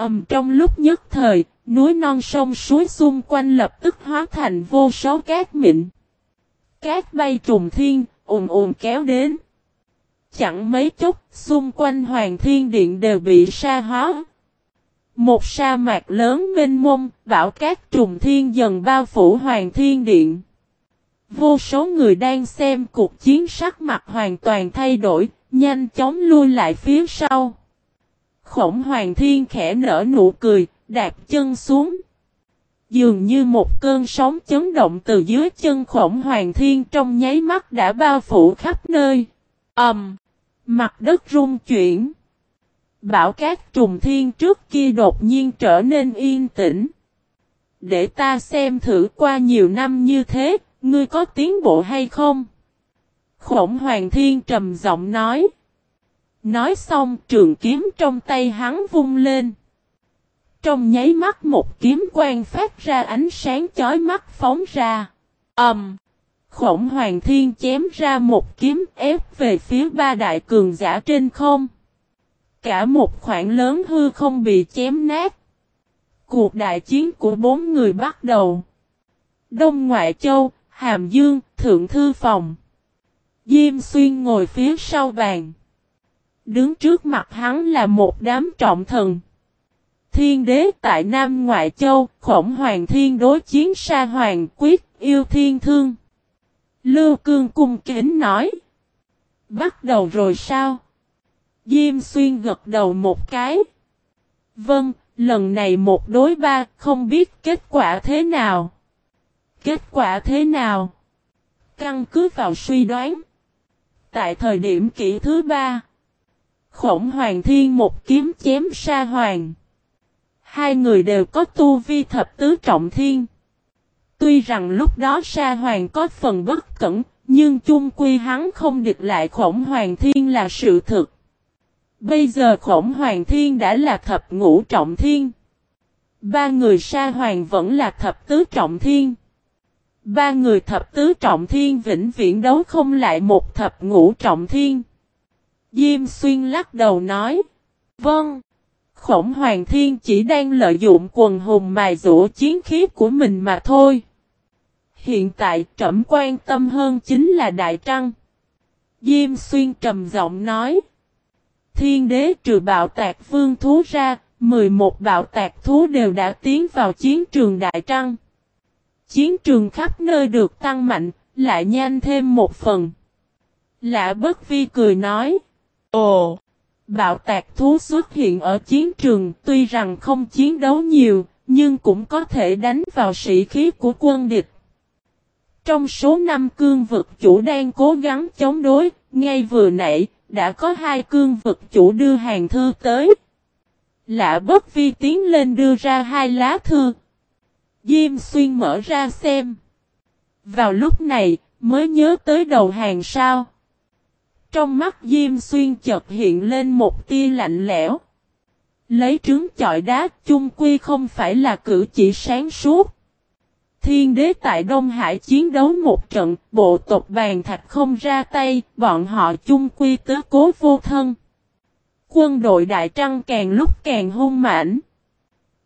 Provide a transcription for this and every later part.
Ầm trong lúc nhất thời, núi non sông suối xung quanh lập tức hóa thành vô số cát mịn. Cát bay trùng thiên, ùn ùn kéo đến. Chẳng mấy chốc, xung quanh Hoàng Thiên Điện đều bị sa hóa. Một sa mạc lớn mênh mông, bão cát trùng thiên dần bao phủ Hoàng Thiên Điện. Vô số người đang xem cuộc chiến sắc mặt hoàn toàn thay đổi, nhanh chóng lui lại phía sau. Khổng Hoàng Thiên khẽ nở nụ cười, đạp chân xuống. Dường như một cơn sóng chấn động từ dưới chân khổng Hoàng Thiên trong nháy mắt đã bao phủ khắp nơi. ầm, um, Mặt đất rung chuyển. Bão cát trùng thiên trước kia đột nhiên trở nên yên tĩnh. Để ta xem thử qua nhiều năm như thế, ngươi có tiến bộ hay không? Khổng Hoàng Thiên trầm giọng nói. Nói xong trường kiếm trong tay hắn vung lên. Trong nháy mắt một kiếm quang phát ra ánh sáng chói mắt phóng ra. Ẩm. Um, khổng hoàng thiên chém ra một kiếm ép về phía ba đại cường giả trên không. Cả một khoảng lớn hư không bị chém nát. Cuộc đại chiến của bốn người bắt đầu. Đông Ngoại Châu, Hàm Dương, Thượng Thư Phòng. Diêm Xuyên ngồi phía sau bàn. Đứng trước mặt hắn là một đám trọng thần. Thiên đế tại Nam Ngoại Châu, khổng hoàng thiên đối chiến sa hoàng quyết yêu thiên thương. Lưu Cương cung kính nói. Bắt đầu rồi sao? Diêm xuyên gật đầu một cái. Vâng, lần này một đối ba, không biết kết quả thế nào. Kết quả thế nào? Căn cứ vào suy đoán. Tại thời điểm kỷ thứ ba, khổng hoàng thiên một kiếm chém sa hoàng. Hai người đều có tu vi thập tứ trọng thiên. Tuy rằng lúc đó Sa Hoàng có phần bất cẩn, nhưng chung quy hắn không địch lại khổng Hoàng Thiên là sự thực. Bây giờ khổng Hoàng Thiên đã là thập ngũ trọng thiên. Ba người Sa Hoàng vẫn là thập tứ trọng thiên. Ba người thập tứ trọng thiên vĩnh viễn đấu không lại một thập ngũ trọng thiên. Diêm xuyên lắc đầu nói. Vâng. Khổng Hoàng Thiên chỉ đang lợi dụng quần hùng mài rũ chiến khí của mình mà thôi. Hiện tại trẩm quan tâm hơn chính là Đại Trăng. Diêm Xuyên trầm giọng nói. Thiên đế trừ bạo tạc vương thú ra, 11 bạo tạc thú đều đã tiến vào chiến trường Đại Trăng. Chiến trường khắp nơi được tăng mạnh, lại nhanh thêm một phần. Lạ bất vi cười nói. Ồ! Bạo tạc thú xuất hiện ở chiến trường tuy rằng không chiến đấu nhiều, nhưng cũng có thể đánh vào sĩ khí của quân địch. Trong số năm cương vực chủ đang cố gắng chống đối, ngay vừa nãy, đã có hai cương vực chủ đưa hàng thư tới. Lạ bất vi tiến lên đưa ra hai lá thư. Diêm xuyên mở ra xem. Vào lúc này, mới nhớ tới đầu hàng sao. Trong mắt Diêm Xuyên chợt hiện lên một tia lạnh lẽo. Lấy trứng chọi đá chung quy không phải là cử chỉ sáng suốt. Thiên đế tại Đông Hải chiến đấu một trận, bộ tộc bàn thạch không ra tay, bọn họ chung quy tứ cố vô thân. Quân đội Đại Trăng càng lúc càng hung mãnh.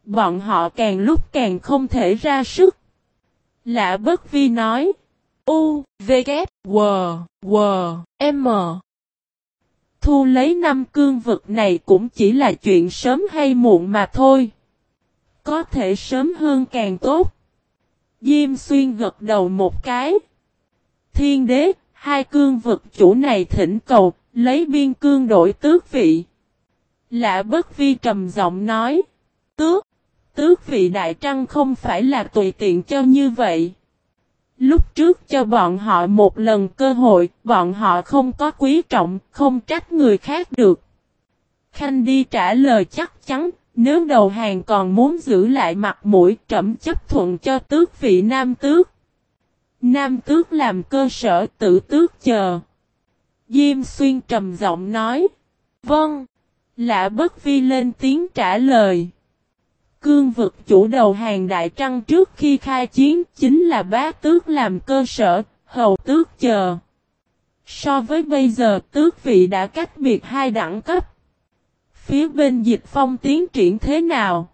Bọn họ càng lúc càng không thể ra sức. Lạ bất vi nói. U, V, K, W, W, M. Thu lấy năm cương vực này cũng chỉ là chuyện sớm hay muộn mà thôi. Có thể sớm hơn càng tốt. Diêm xuyên gật đầu một cái. Thiên đế, hai cương vực chủ này thỉnh cầu, lấy biên cương đổi tước vị. Lạ bất vi trầm giọng nói. Tước, tước vị đại trăng không phải là tùy tiện cho như vậy. Lúc trước cho bọn họ một lần cơ hội, bọn họ không có quý trọng, không trách người khác được. Khanh đi trả lời chắc chắn, nếu đầu hàng còn muốn giữ lại mặt mũi trẫm chấp thuận cho tước vị nam tước. Nam tước làm cơ sở tự tước chờ. Diêm xuyên trầm giọng nói. Vâng. Lạ bất vi lên tiếng trả lời. Cương vực chủ đầu hàng đại trăng trước khi khai chiến chính là bá tước làm cơ sở, hầu tước chờ. So với bây giờ tước vị đã cách biệt hai đẳng cấp. Phía bên dịch phong tiến triển thế nào?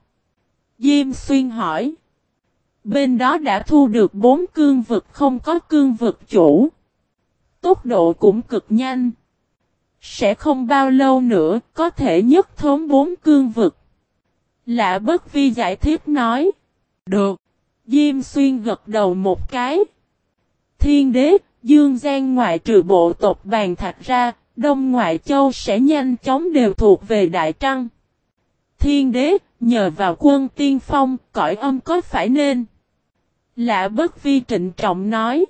Diêm xuyên hỏi. Bên đó đã thu được bốn cương vực không có cương vực chủ. Tốc độ cũng cực nhanh. Sẽ không bao lâu nữa có thể nhất thống bốn cương vực. Lạ bất vi giải thích nói. Được. Diêm xuyên gật đầu một cái. Thiên đế, Dương Giang ngoại trừ bộ tộc bàn thạch ra, Đông Ngoại Châu sẽ nhanh chóng đều thuộc về Đại Trăng. Thiên đế, nhờ vào quân tiên phong, cõi âm có phải nên? Lạ bất vi trịnh trọng nói.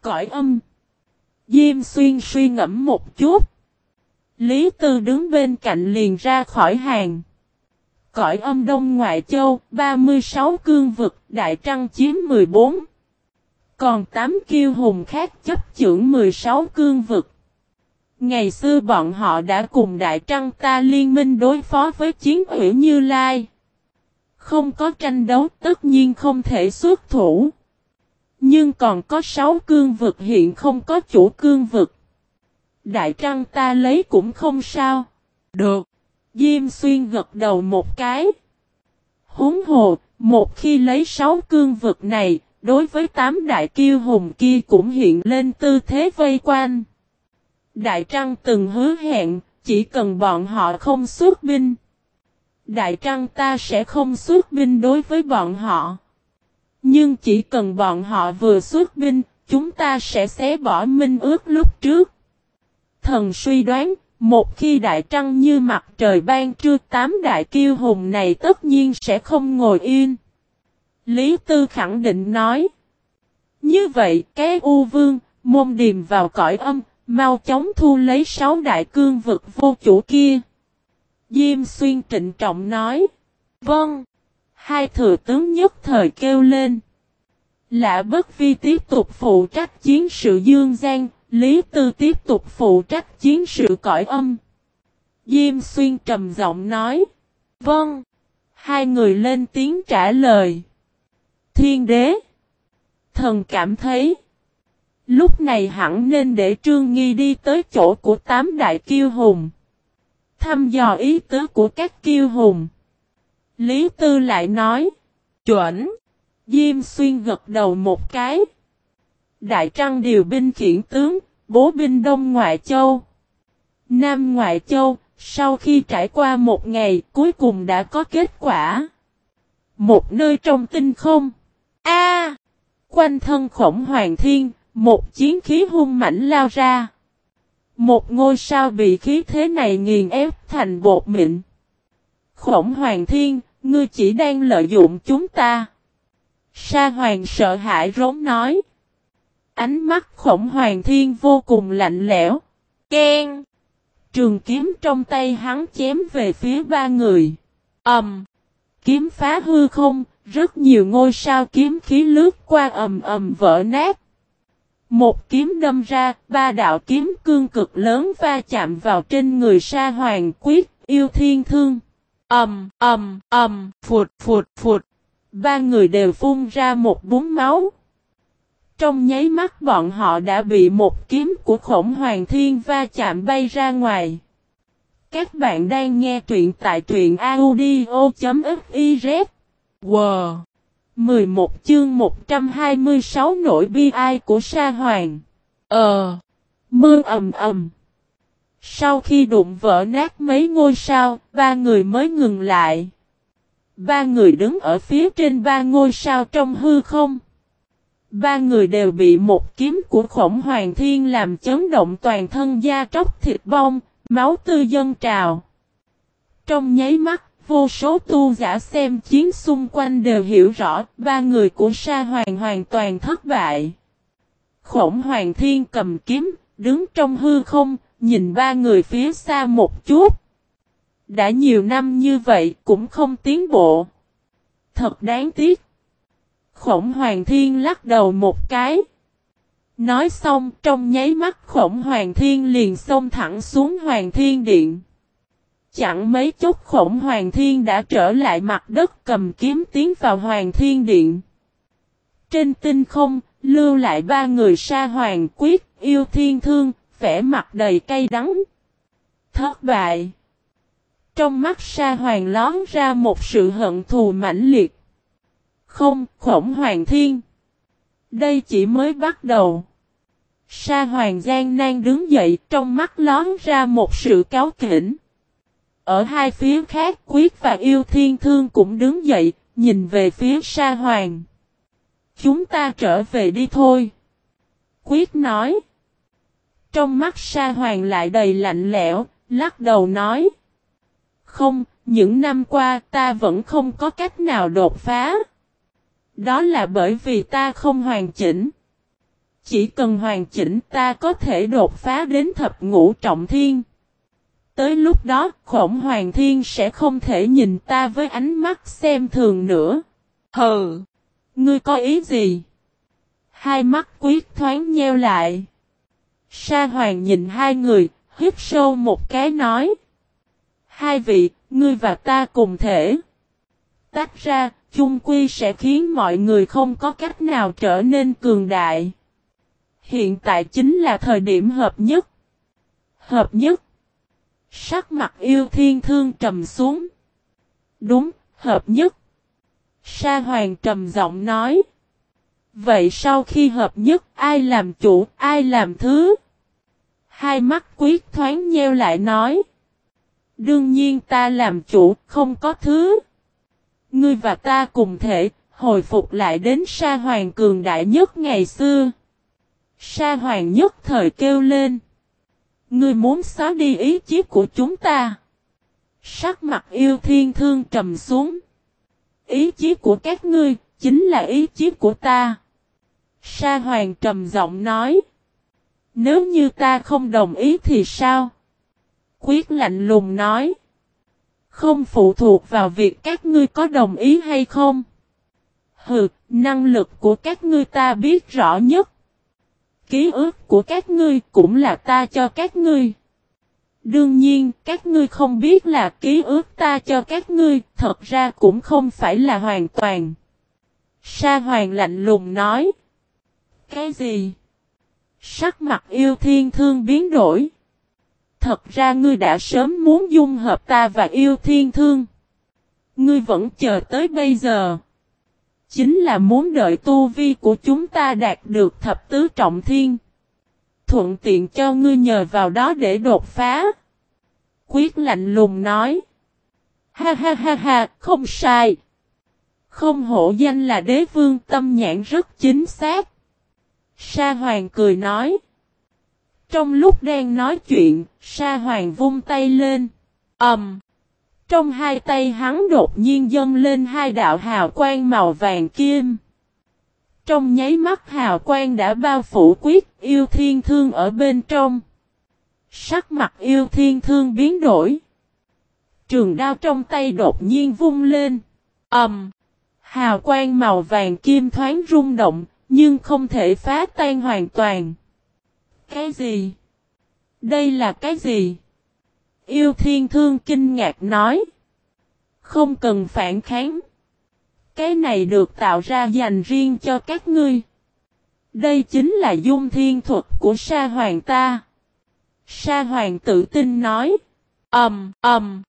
Cõi âm. Diêm xuyên suy ngẫm một chút. Lý Tư đứng bên cạnh liền ra khỏi hàng. Cõi âm Đông Ngoại Châu, 36 cương vực, Đại Trăng chiếm 14. Còn 8 kiêu hùng khác chấp trưởng 16 cương vực. Ngày xưa bọn họ đã cùng Đại Trăng ta liên minh đối phó với chiến ủy Như Lai. Không có tranh đấu tất nhiên không thể xuất thủ. Nhưng còn có 6 cương vực hiện không có chủ cương vực. Đại Trăng ta lấy cũng không sao. Được. Diêm xuyên gật đầu một cái. Húng hồ, một khi lấy 6 cương vực này, đối với tám đại kiêu hùng kia cũng hiện lên tư thế vây quanh. Đại Trăng từng hứa hẹn, chỉ cần bọn họ không xuất binh. Đại Trăng ta sẽ không xuất binh đối với bọn họ. Nhưng chỉ cần bọn họ vừa xuất binh, chúng ta sẽ xé bỏ minh ước lúc trước. Thần suy đoán, một khi Đại Trăng như mặt trời ban trưa tám đại kiêu hùng này tất nhiên sẽ không ngồi yên. Lý Tư khẳng định nói. Như vậy, cái U Vương, môn điềm vào cõi âm, Mau chóng thu lấy sáu đại cương vực vô chủ kia. Diêm xuyên trịnh trọng nói. Vâng. Hai thừa tướng nhất thời kêu lên. Lạ bất vi tiếp tục phụ trách chiến sự Dương Giang, Lý Tư tiếp tục phụ trách chiến sự cõi âm. Diêm xuyên trầm giọng nói. Vâng. Hai người lên tiếng trả lời. Thiên đế. Thần cảm thấy. Lúc này hẳn nên để Trương Nghi đi tới chỗ của tám đại kiêu hùng. Thăm dò ý tứ của các kiêu hùng. Lý Tư lại nói. Chuẩn. Diêm xuyên gật đầu một cái. Đại Trăng điều binh khiển tướng, bố binh Đông Ngoại Châu. Nam Ngoại Châu, sau khi trải qua một ngày, cuối cùng đã có kết quả. Một nơi trong tinh không. A, Quanh thân khổng hoàng thiên, một chiến khí hung mảnh lao ra. Một ngôi sao bị khí thế này nghiền ép thành bột mịn. Khổng hoàng thiên, ngươi chỉ đang lợi dụng chúng ta. Sa hoàng sợ hãi rống nói. Ánh mắt khổng hoàng thiên vô cùng lạnh lẽo. Ken. Trường kiếm trong tay hắn chém về phía ba người. Ẩm. Um, kiếm phá hư không, rất nhiều ngôi sao kiếm khí lướt qua ầm ầm vỡ nát. Một kiếm đâm ra, ba đạo kiếm cương cực lớn va chạm vào trên người sa hoàng quyết, yêu thiên thương. Ẩm, ầm, ầm, phụt, phụt, phụt. Ba người đều phun ra một búng máu. Trong nháy mắt bọn họ đã bị một kiếm của khổng hoàng thiên va chạm bay ra ngoài. Các bạn đang nghe truyện tại truyện audio.fiz. Wow! 11 chương 126 nổi bi ai của Sa Hoàng. Ờ. Mưa ầm ầm. Sau khi đụng vỡ nát mấy ngôi sao, ba người mới ngừng lại. Ba người đứng ở phía trên ba ngôi sao trong hư không. Ba người đều bị một kiếm của khổng hoàng thiên làm chấn động toàn thân da tróc thịt bong, máu tươi dân trào. Trong nháy mắt, Vô số tu giả xem chiến xung quanh đều hiểu rõ ba người của Sa Hoàng hoàn toàn thất bại. Khổng Hoàng Thiên cầm kiếm, đứng trong hư không, nhìn ba người phía xa một chút. Đã nhiều năm như vậy cũng không tiến bộ. Thật đáng tiếc. Khổng Hoàng Thiên lắc đầu một cái. Nói xong trong nháy mắt khổng Hoàng Thiên liền xông thẳng xuống Hoàng Thiên Điện. Chẳng mấy chốc khổng hoàng thiên đã trở lại mặt đất cầm kiếm tiến vào hoàng thiên điện. Trên tinh không, lưu lại ba người sa hoàng quyết, yêu thiên thương, vẻ mặt đầy cay đắng. Thất bại. Trong mắt sa hoàng lón ra một sự hận thù mãnh liệt. Không, khổng hoàng thiên. Đây chỉ mới bắt đầu. Sa hoàng gian nan đứng dậy trong mắt lón ra một sự cáo kỉnh. Ở hai phía khác quyết và yêu thiên thương cũng đứng dậy, nhìn về phía sa hoàng. Chúng ta trở về đi thôi. Quyết nói. Trong mắt sa hoàng lại đầy lạnh lẽo, lắc đầu nói. Không, những năm qua ta vẫn không có cách nào đột phá. Đó là bởi vì ta không hoàn chỉnh. Chỉ cần hoàn chỉnh ta có thể đột phá đến thập ngũ trọng thiên. Tới lúc đó khổng hoàng thiên sẽ không thể nhìn ta với ánh mắt xem thường nữa. Hừ! Ngươi có ý gì? Hai mắt quyết thoáng nheo lại. Sa hoàng nhìn hai người, hít sâu một cái nói. Hai vị, ngươi và ta cùng thể. Tách ra, chung quy sẽ khiến mọi người không có cách nào trở nên cường đại. Hiện tại chính là thời điểm hợp nhất. Hợp nhất. Sắc mặt yêu thiên thương trầm xuống. Đúng, hợp nhất. Sa hoàng trầm giọng nói. Vậy sau khi hợp nhất ai làm chủ, ai làm thứ? Hai mắt quyết thoáng nheo lại nói. Đương nhiên ta làm chủ, không có thứ. Ngươi và ta cùng thể, hồi phục lại đến sa hoàng cường đại nhất ngày xưa. Sa hoàng nhất thời kêu lên. Ngươi muốn xóa đi ý chí của chúng ta. Sắc mặt yêu thiên thương trầm xuống. Ý chí của các ngươi, chính là ý chí của ta. Sa hoàng trầm giọng nói. Nếu như ta không đồng ý thì sao? Quyết lạnh lùng nói. Không phụ thuộc vào việc các ngươi có đồng ý hay không. Hừ, năng lực của các ngươi ta biết rõ nhất. Ký ức của các ngươi cũng là ta cho các ngươi. Đương nhiên, các ngươi không biết là ký ức ta cho các ngươi, thật ra cũng không phải là hoàn toàn. Sa hoàng lạnh lùng nói. Cái gì? Sắc mặt yêu thiên thương biến đổi. Thật ra ngươi đã sớm muốn dung hợp ta và yêu thiên thương. Ngươi vẫn chờ tới bây giờ. Chính là muốn đợi tu vi của chúng ta đạt được thập tứ trọng thiên. Thuận tiện cho ngươi nhờ vào đó để đột phá. Quyết lạnh lùng nói. Ha ha ha ha, không sai. Không hổ danh là đế vương tâm nhãn rất chính xác. Sa Hoàng cười nói. Trong lúc đang nói chuyện, Sa Hoàng vung tay lên. ầm. Um, trong hai tay hắn đột nhiên dâng lên hai đạo hào quang màu vàng kim. Trong nháy mắt hào quang đã bao phủ quyết yêu thiên thương ở bên trong. Sắc mặt yêu thiên thương biến đổi. Trường đao trong tay đột nhiên vung lên. ầm. Um, hào quang màu vàng kim thoáng rung động, nhưng không thể phá tan hoàn toàn. Cái gì? Đây là cái gì? Yêu thiên thương kinh ngạc nói. Không cần phản kháng. Cái này được tạo ra dành riêng cho các ngươi. Đây chính là dung thiên thuật của sa hoàng ta. Sa hoàng tự tin nói. Ẩm, um, Ẩm. Um.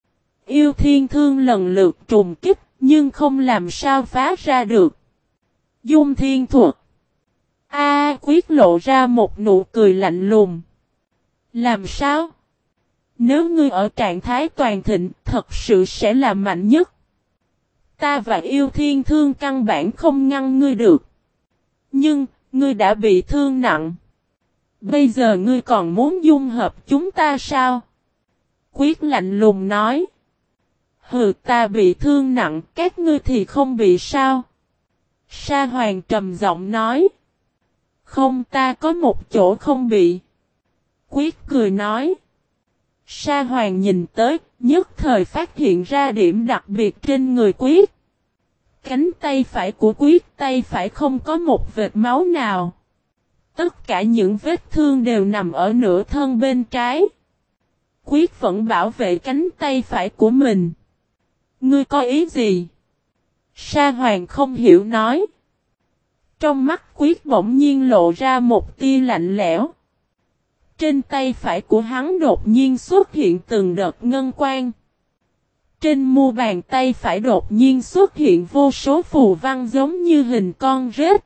Yêu thiên thương lần lượt trùng kích, nhưng không làm sao phá ra được. Dung thiên thuật. A quyết lộ ra một nụ cười lạnh lùng. Làm sao? Nếu ngươi ở trạng thái toàn thịnh, thật sự sẽ là mạnh nhất. Ta và yêu thiên thương căn bản không ngăn ngươi được. Nhưng, ngươi đã bị thương nặng. Bây giờ ngươi còn muốn dung hợp chúng ta sao? Quyết lạnh lùng nói. Hừ ta bị thương nặng, các ngươi thì không bị sao? Sa hoàng trầm giọng nói. Không ta có một chỗ không bị. Quyết cười nói. Sa hoàng nhìn tới, nhất thời phát hiện ra điểm đặc biệt trên người quyết. Cánh tay phải của quyết tay phải không có một vệt máu nào. Tất cả những vết thương đều nằm ở nửa thân bên trái. Quyết vẫn bảo vệ cánh tay phải của mình. Ngươi có ý gì? Sa hoàng không hiểu nói. Trong mắt quyết bỗng nhiên lộ ra một tia lạnh lẽo. Trên tay phải của hắn đột nhiên xuất hiện từng đợt ngân quang. Trên mu bàn tay phải đột nhiên xuất hiện vô số phù văn giống như hình con rết.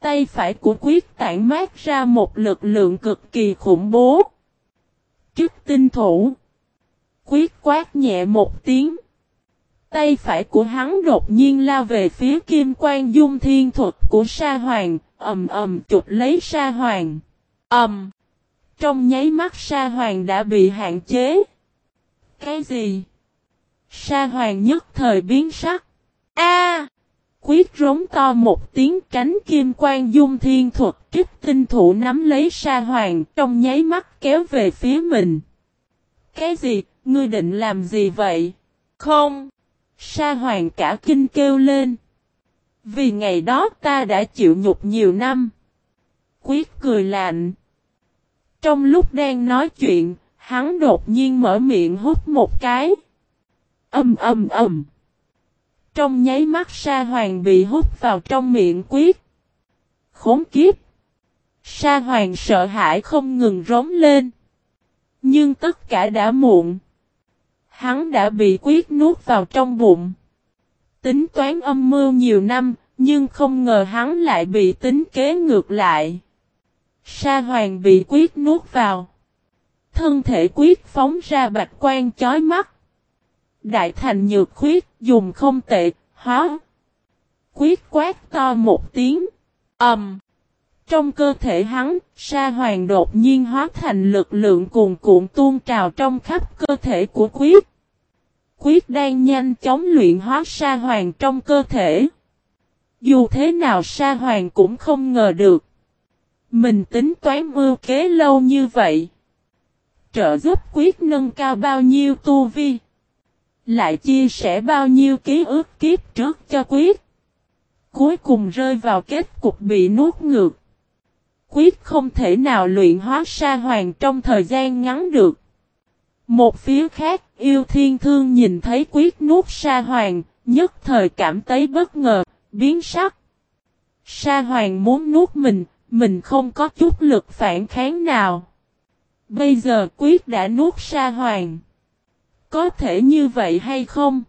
Tay phải của quyết tản mát ra một lực lượng cực kỳ khủng bố. Trước tinh thủ. Quyết quát nhẹ một tiếng. Tay phải của hắn đột nhiên lao về phía kim quan dung thiên thuật của sa hoàng, ầm ầm chụp lấy sa hoàng. ầm. Trong nháy mắt sa hoàng đã bị hạn chế. Cái gì? Sa hoàng nhất thời biến sắc. A! quyết rống to một tiếng tránh kim quan dung thiên thuật trích tinh thủ nắm lấy sa hoàng trong nháy mắt kéo về phía mình. Cái gì? Ngươi định làm gì vậy? Không! Sa hoàng cả kinh kêu lên. Vì ngày đó ta đã chịu nhục nhiều năm. Quyết cười lạnh. Trong lúc đang nói chuyện, hắn đột nhiên mở miệng hút một cái. Âm âm âm. Trong nháy mắt sa hoàng bị hút vào trong miệng quyết. Khốn kiếp. Sa hoàng sợ hãi không ngừng rống lên. Nhưng tất cả đã muộn. Hắn đã bị quyết nuốt vào trong bụng. Tính toán âm mưu nhiều năm, nhưng không ngờ hắn lại bị tính kế ngược lại. Sa hoàng bị quyết nuốt vào. Thân thể quyết phóng ra bạch quan chói mắt. Đại thành nhược khuyết dùng không tệ, hóa. Quyết quát to một tiếng. ầm. Um. Trong cơ thể hắn, sa hoàng đột nhiên hóa thành lực lượng cuồn cuộn tuôn trào trong khắp cơ thể của quyết. Quyết đang nhanh chóng luyện hóa sa hoàng trong cơ thể. Dù thế nào sa hoàng cũng không ngờ được. Mình tính toán mưu kế lâu như vậy. Trợ giúp quyết nâng cao bao nhiêu tu vi. Lại chia sẻ bao nhiêu ký ức kiếp trước cho quyết. Cuối cùng rơi vào kết cục bị nuốt ngược. Quyết không thể nào luyện hóa sa hoàng trong thời gian ngắn được. Một phía khác, yêu thiên thương nhìn thấy quyết nuốt sa hoàng, nhất thời cảm thấy bất ngờ, biến sắc. Sa hoàng muốn nuốt mình, mình không có chút lực phản kháng nào. Bây giờ quyết đã nuốt sa hoàng. Có thể như vậy hay không?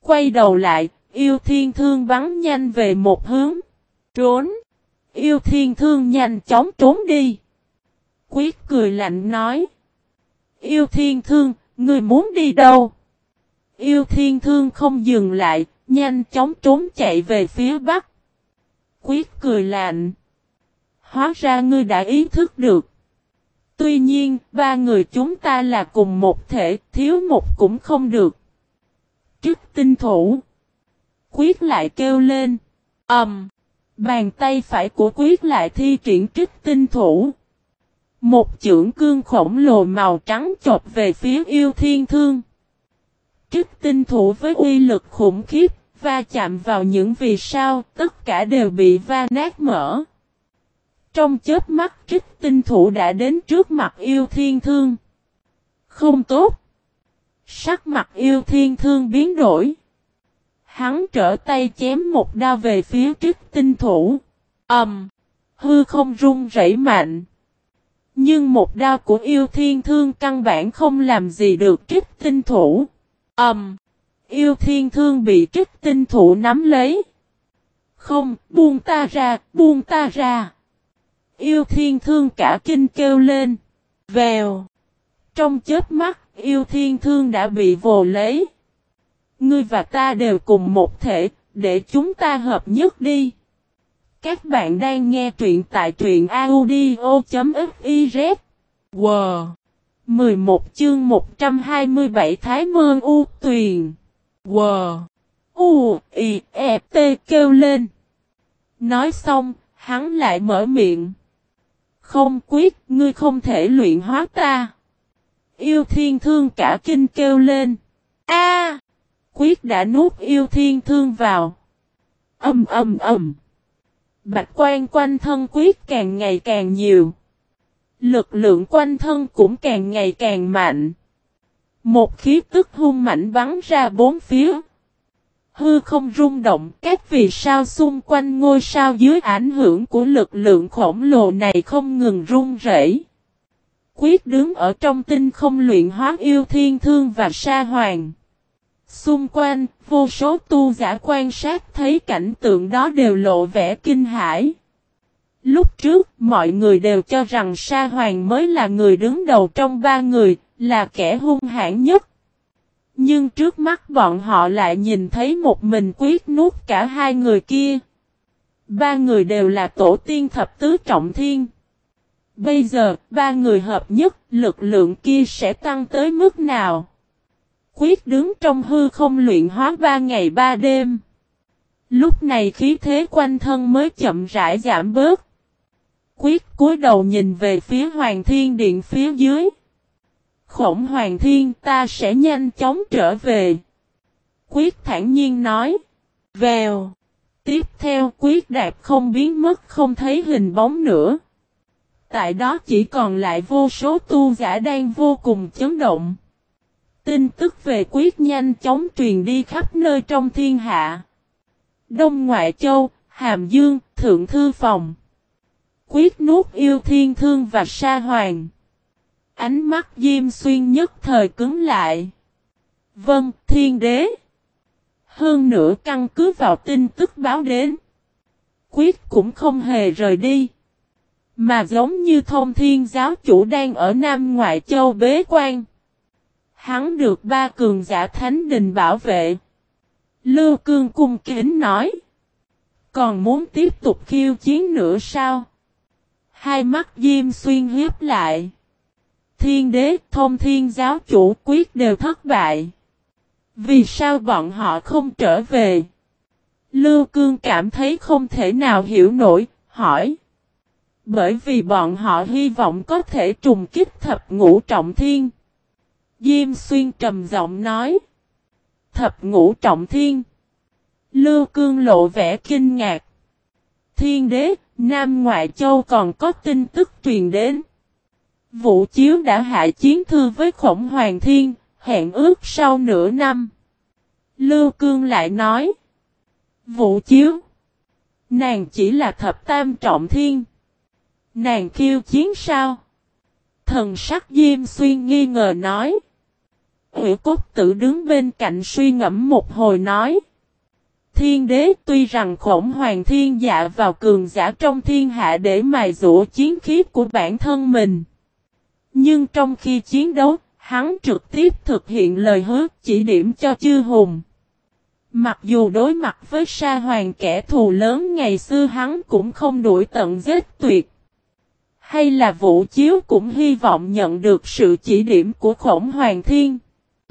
Quay đầu lại, yêu thiên thương bắn nhanh về một hướng. Trốn. Yêu thiên thương nhanh chóng trốn đi. Quyết cười lạnh nói. Yêu thiên thương, người muốn đi đâu? Yêu thiên thương không dừng lại, nhanh chóng trốn chạy về phía bắc. Quyết cười lạnh. Hóa ra ngươi đã ý thức được. Tuy nhiên, ba người chúng ta là cùng một thể, thiếu một cũng không được. Trước tinh thủ. Quyết lại kêu lên. Ẩm. Um, bàn tay phải của quyết lại thi triển trích tinh thủ. Một chưởng cương khổng lồ màu trắng chộp về phía yêu thiên thương. Trích tinh thủ với uy lực khủng khiếp, va chạm vào những vì sao, tất cả đều bị va nát mở. Trong chết mắt trích tinh thủ đã đến trước mặt yêu thiên thương. Không tốt. Sắc mặt yêu thiên thương biến đổi. Hắn trở tay chém một đao về phía trích tinh thủ. Ẩm. Um, hư không rung rẩy mạnh. Nhưng một đao của yêu thiên thương căn bản không làm gì được trích tinh thủ. Ẩm. Um, yêu thiên thương bị trích tinh thủ nắm lấy. Không, buông ta ra, buông ta ra. Yêu thiên thương cả kinh kêu lên. Vèo. Trong chết mắt, yêu thiên thương đã bị vồ lấy. Ngươi và ta đều cùng một thể, để chúng ta hợp nhất đi. Các bạn đang nghe truyện tại truyện audio.fiz. Wow! 11 chương 127 Thái Mơn U Tuyền. Wow! U, I, E, T kêu lên. Nói xong, hắn lại mở miệng. Không quyết, ngươi không thể luyện hóa ta. Yêu thiên thương cả kinh kêu lên. A! Quyết đã nuốt yêu thiên thương vào. Âm âm âm. Bạch quan quanh thân quyết càng ngày càng nhiều. Lực lượng quanh thân cũng càng ngày càng mạnh. Một khí tức hung mạnh bắn ra bốn phía. Hư không rung động, các vì sao xung quanh ngôi sao dưới ảnh hưởng của lực lượng khổng lồ này không ngừng rung rẩy. Quyết đứng ở trong tinh không luyện hóa yêu thiên thương và sa hoàng. Xung quanh, vô số tu giả quan sát thấy cảnh tượng đó đều lộ vẻ kinh hãi. Lúc trước, mọi người đều cho rằng Sa Hoàng mới là người đứng đầu trong ba người, là kẻ hung hãn nhất. Nhưng trước mắt bọn họ lại nhìn thấy một mình quyết nuốt cả hai người kia. Ba người đều là tổ tiên thập tứ trọng thiên. Bây giờ, ba người hợp nhất, lực lượng kia sẽ tăng tới mức nào? Quyết đứng trong hư không luyện hóa ba ngày ba đêm. Lúc này khí thế quanh thân mới chậm rãi giảm bớt. Quyết cúi đầu nhìn về phía Hoàng Thiên Điện phía dưới. Khổng Hoàng Thiên, ta sẽ nhanh chóng trở về. Quyết thản nhiên nói. Vèo. Tiếp theo quyết đạp không biến mất, không thấy hình bóng nữa. Tại đó chỉ còn lại vô số tu giả đang vô cùng chấn động. Tin tức về quyết nhanh chóng truyền đi khắp nơi trong thiên hạ. Đông Ngoại Châu, Hàm Dương, Thượng Thư Phòng. Quyết nuốt yêu thiên thương và sa hoàng. Ánh mắt Diêm Xuyên nhất thời cứng lại. Vâng, thiên đế. Hơn nữa căn cứ vào tin tức báo đến. Quyết cũng không hề rời đi. Mà giống như thông thiên giáo chủ đang ở Nam Ngoại Châu bế quan. Hắn được ba cường giả thánh đình bảo vệ. Lưu Cương cung kính nói. Còn muốn tiếp tục khiêu chiến nữa sao? Hai mắt Diêm Xuyên hiếp lại. Thiên đế, thông thiên giáo chủ quyết đều thất bại. Vì sao bọn họ không trở về? Lưu Cương cảm thấy không thể nào hiểu nổi, hỏi. Bởi vì bọn họ hy vọng có thể trùng kích thập ngũ trọng thiên. Diêm xuyên trầm giọng nói. Thập ngũ trọng thiên. Lưu Cương lộ vẻ kinh ngạc. Thiên đế, Nam Ngoại Châu còn có tin tức truyền đến. Vũ Chiếu đã hạ chiến thư với Khổng Hoàng Thiên, hẹn ước sau nửa năm. Lưu Cương lại nói. Vũ Chiếu. Nàng chỉ là thập tam trọng thiên. Nàng khiêu chiến sao? Thần sắc Diêm Xuyên nghi ngờ nói. Hữu cốt tự đứng bên cạnh suy ngẫm một hồi nói. Thiên đế tuy rằng khổng hoàng thiên dạ vào cường giả trong thiên hạ để mài dũa chiến khí của bản thân mình. Nhưng trong khi chiến đấu, hắn trực tiếp thực hiện lời hứa chỉ điểm cho chư hùng. Mặc dù đối mặt với sa hoàng kẻ thù lớn ngày xưa hắn cũng không đuổi tận giết tuyệt. Hay là vũ chiếu cũng hy vọng nhận được sự chỉ điểm của khổng hoàng thiên.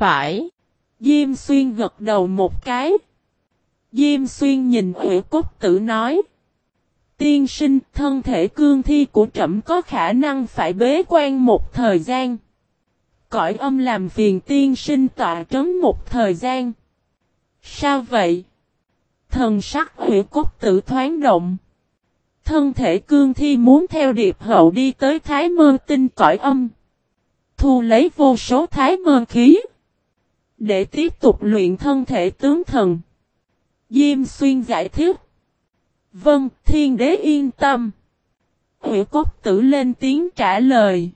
Phải. Diêm xuyên gật đầu một cái. Diêm xuyên nhìn ủy Cốt Tử nói. Tiên sinh, thân thể cương thi của trẫm có khả năng phải bế quan một thời gian. Cõi âm làm phiền tiên sinh tọa trấn một thời gian. Sao vậy? Thần sắc ủy Cốt Tử thoáng động. Thân thể cương thi muốn theo điệp hậu đi tới thái mơ tinh cõi âm. Thu lấy vô số thái mơ khí. Để tiếp tục luyện thân thể tướng thần. Diêm xuyên giải thích. Vâng, thiên đế yên tâm. Hữu cốt tử lên tiếng trả lời.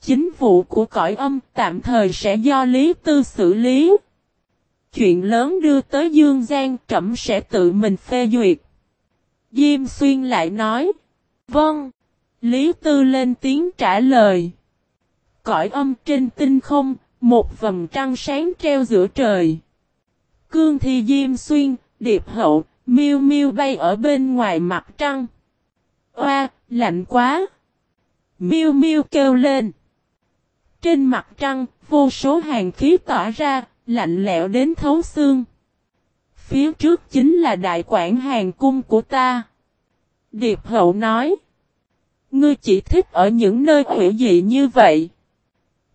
Chính vụ của cõi âm tạm thời sẽ do Lý Tư xử lý. Chuyện lớn đưa tới Dương Giang trẫm sẽ tự mình phê duyệt. Diêm xuyên lại nói. Vâng. Lý Tư lên tiếng trả lời. Cõi âm trên tinh không, một vầng trăng sáng treo giữa trời. Cương thi diêm xuyên, điệp hậu, miêu miêu bay ở bên ngoài mặt trăng. Oa, lạnh quá. Miêu miêu kêu lên. Trên mặt trăng, vô số hàng khí tỏa ra, lạnh lẽo đến thấu xương. Phía trước chính là đại quản hàng cung của ta. Điệp hậu nói. Ngươi chỉ thích ở những nơi hữu dị như vậy.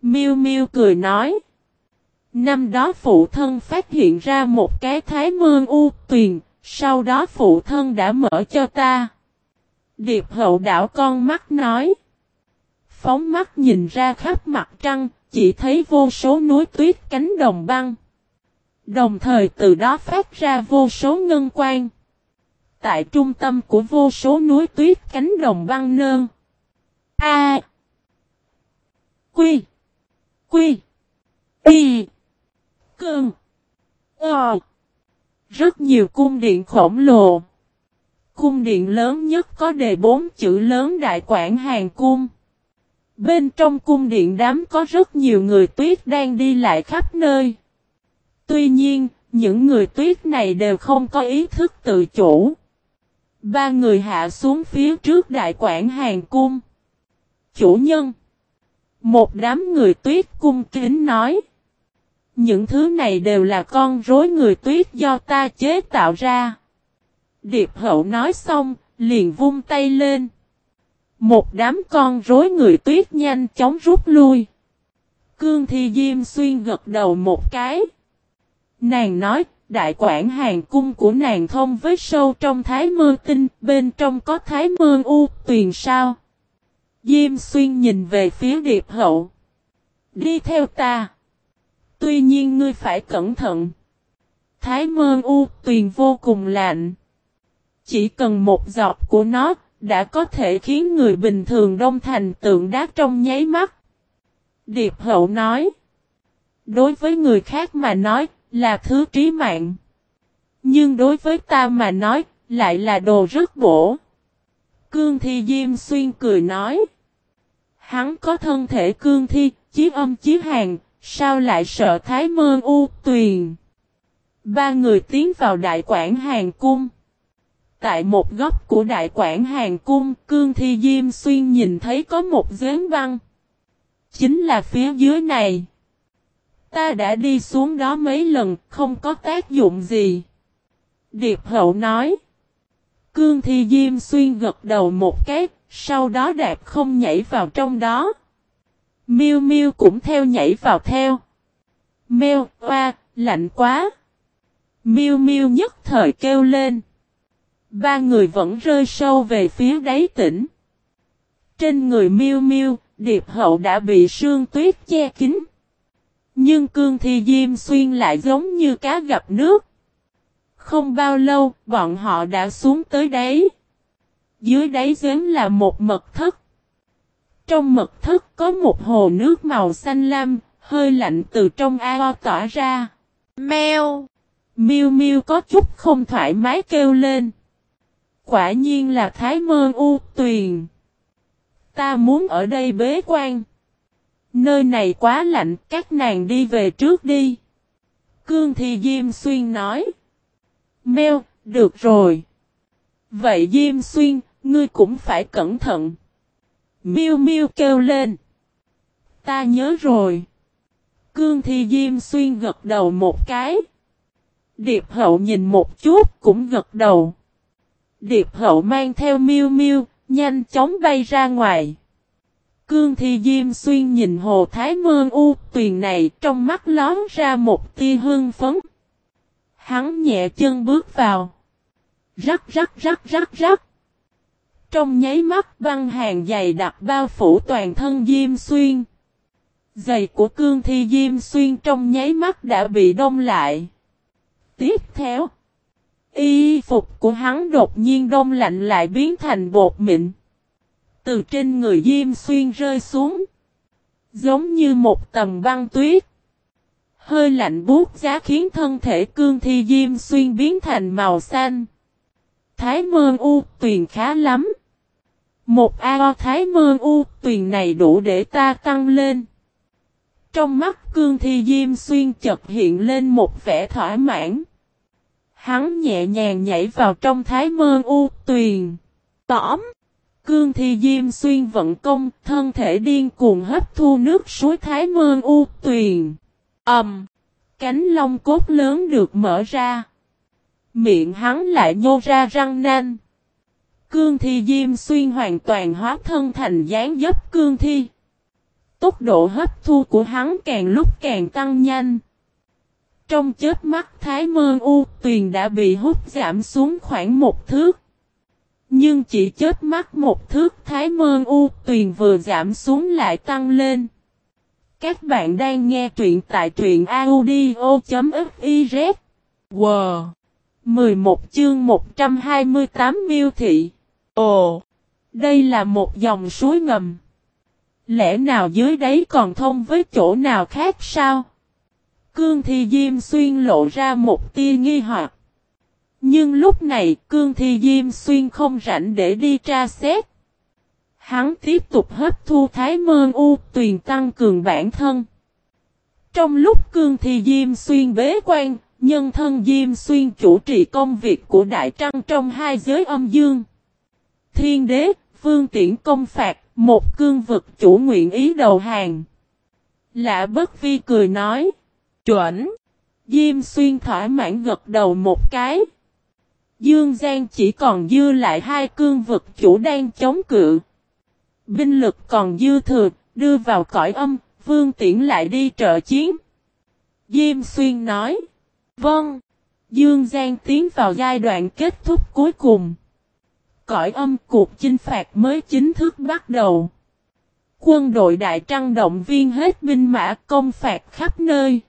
Miêu Miêu cười nói. Năm đó phụ thân phát hiện ra một cái thái mương u tuyền, sau đó phụ thân đã mở cho ta. Điệp hậu đảo con mắt nói. Phóng mắt nhìn ra khắp mặt trăng, chỉ thấy vô số núi tuyết cánh đồng băng. Đồng thời từ đó phát ra vô số ngân quan. Tại trung tâm của vô số núi tuyết cánh đồng băng nơn. A. Quy. Quy. Y. Cơn. Ờ. Rất nhiều cung điện khổng lồ. Cung điện lớn nhất có đề bốn chữ lớn đại quản hàng cung. Bên trong cung điện đám có rất nhiều người tuyết đang đi lại khắp nơi. Tuy nhiên, những người tuyết này đều không có ý thức tự chủ. Ba người hạ xuống phía trước đại quản hàng cung. Chủ nhân. Một đám người tuyết cung kính nói. Những thứ này đều là con rối người tuyết do ta chế tạo ra. Điệp hậu nói xong, liền vung tay lên. Một đám con rối người tuyết nhanh chóng rút lui. Cương Thi Diêm Xuyên gật đầu một cái. Nàng nói, đại quản hàng cung của nàng thông với sâu trong thái mơ tinh, bên trong có thái mơ u, tuyền sao. Diêm Xuyên nhìn về phía điệp hậu. Đi theo ta. Tuy nhiên ngươi phải cẩn thận. Thái mơn u, tuyền vô cùng lạnh. Chỉ cần một giọt của nó, đã có thể khiến người bình thường đông thành tượng đá trong nháy mắt. Điệp hậu nói. Đối với người khác mà nói, là thứ trí mạng. Nhưng đối với ta mà nói, lại là đồ rất bổ. Cương Thi Diêm Xuyên cười nói. Hắn có thân thể cương thi, chí âm chí hàng, sao lại sợ thái mơ u tuyền. Ba người tiến vào đại quản hàng cung. Tại một góc của đại quản hàng cung, cương thi diêm xuyên nhìn thấy có một giếng băng. Chính là phía dưới này. Ta đã đi xuống đó mấy lần, không có tác dụng gì. Điệp hậu nói. Cương thi diêm xuyên gật đầu một cái, sau đó đạp không nhảy vào trong đó. miu miu cũng theo nhảy vào theo. Mèo, oa, lạnh quá. miu miu nhất thời kêu lên. Ba người vẫn rơi sâu về phía đáy tỉnh. Trên người miu miu điệp hậu đã bị sương tuyết che kín. Nhưng cương thi diêm xuyên lại giống như cá gặp nước. Không bao lâu, bọn họ đã xuống tới đáy. Dưới đáy giếng là một mật thất. Trong mật thất có một hồ nước màu xanh lam, hơi lạnh từ trong ao tỏa ra. Mèo! Miu Miu có chút không thoải mái kêu lên. Quả nhiên là Thái Mơ U Tuyền. Ta muốn ở đây bế quan. Nơi này quá lạnh, các nàng đi về trước đi. Cương Thi Diêm Xuyên nói. Mèo, được rồi. Vậy Diêm Xuyên, ngươi cũng phải cẩn thận. Miu Miu kêu lên. Ta nhớ rồi. Cương Thi Diêm Xuyên gật đầu một cái. Điệp hậu nhìn một chút cũng gật đầu. Điệp hậu mang theo miêu miêu, nhanh chóng bay ra ngoài. Cương Thi Diêm Xuyên nhìn hồ Thái Mương U tuyền này trong mắt lón ra một tia hương phấn. Hắn nhẹ chân bước vào. Rắc rắc rắc rắc rắc. Trong nháy mắt băng hàng dày đặc bao phủ toàn thân Diêm Xuyên. Giày của cương thi Diêm Xuyên trong nháy mắt đã bị đông lại. Tiếp theo. Y phục của hắn đột nhiên đông lạnh lại biến thành bột mịn. Từ trên người Diêm Xuyên rơi xuống. Giống như một tầng băng tuyết. Hơi lạnh buốt giá khiến thân thể cương thi Diêm Xuyên biến thành màu xanh. Thái mơ u tuyền khá lắm. Một ao thái mơ u tuyền này đủ để ta tăng lên. Trong mắt cương thi Diêm Xuyên chợt hiện lên một vẻ thỏa mãn. Hắn nhẹ nhàng nhảy vào trong thái mơ u tuyền. Tóm. Cương thi diêm xuyên vận công, thân thể điên cuồng hấp thu nước suối thái mơ u tuyền. Ẩm. Um, cánh lông cốt lớn được mở ra. Miệng hắn lại nhô ra răng nanh. Cương thi diêm xuyên hoàn toàn hóa thân thành dáng dấp cương thi. Tốc độ hấp thu của hắn càng lúc càng tăng nhanh. Trong chết mắt, Thái Mơ U Tuyền đã bị hút giảm xuống khoảng một thước. Nhưng chỉ chết mắt một thước, Thái Mơ U Tuyền vừa giảm xuống lại tăng lên. Các bạn đang nghe truyện tại truyện audio.fif. Wow! 11 chương 128 miêu thị. Ồ! Đây là một dòng suối ngầm. Lẽ nào dưới đấy còn thông với chỗ nào khác sao? Cương Thi Diêm Xuyên lộ ra một tia nghi hoặc. Nhưng lúc này Cương Thi Diêm Xuyên không rảnh để đi tra xét. Hắn tiếp tục hấp thu thái mơn u tuyền tăng cường bản thân. Trong lúc Cương Thi Diêm Xuyên bế quan, nhân thân Diêm Xuyên chủ trì công việc của Đại Trăng trong hai giới âm dương. Thiên đế, vương tiễn công phạt, một cương vực chủ nguyện ý đầu hàng. Lạ bất vi cười nói. Chuẩn. Diêm xuyên thỏa mãn gật đầu một cái. Dương Giang chỉ còn dư lại hai cương vực chủ đang chống cự. Binh lực còn dư thừa, đưa vào cõi âm, vương tiễn lại đi trợ chiến. Diêm Xuyên nói. Vâng. Dương Giang tiến vào giai đoạn kết thúc cuối cùng. Cõi âm cuộc chinh phạt mới chính thức bắt đầu. Quân đội Đại Trăng động viên hết binh mã công phạt khắp nơi.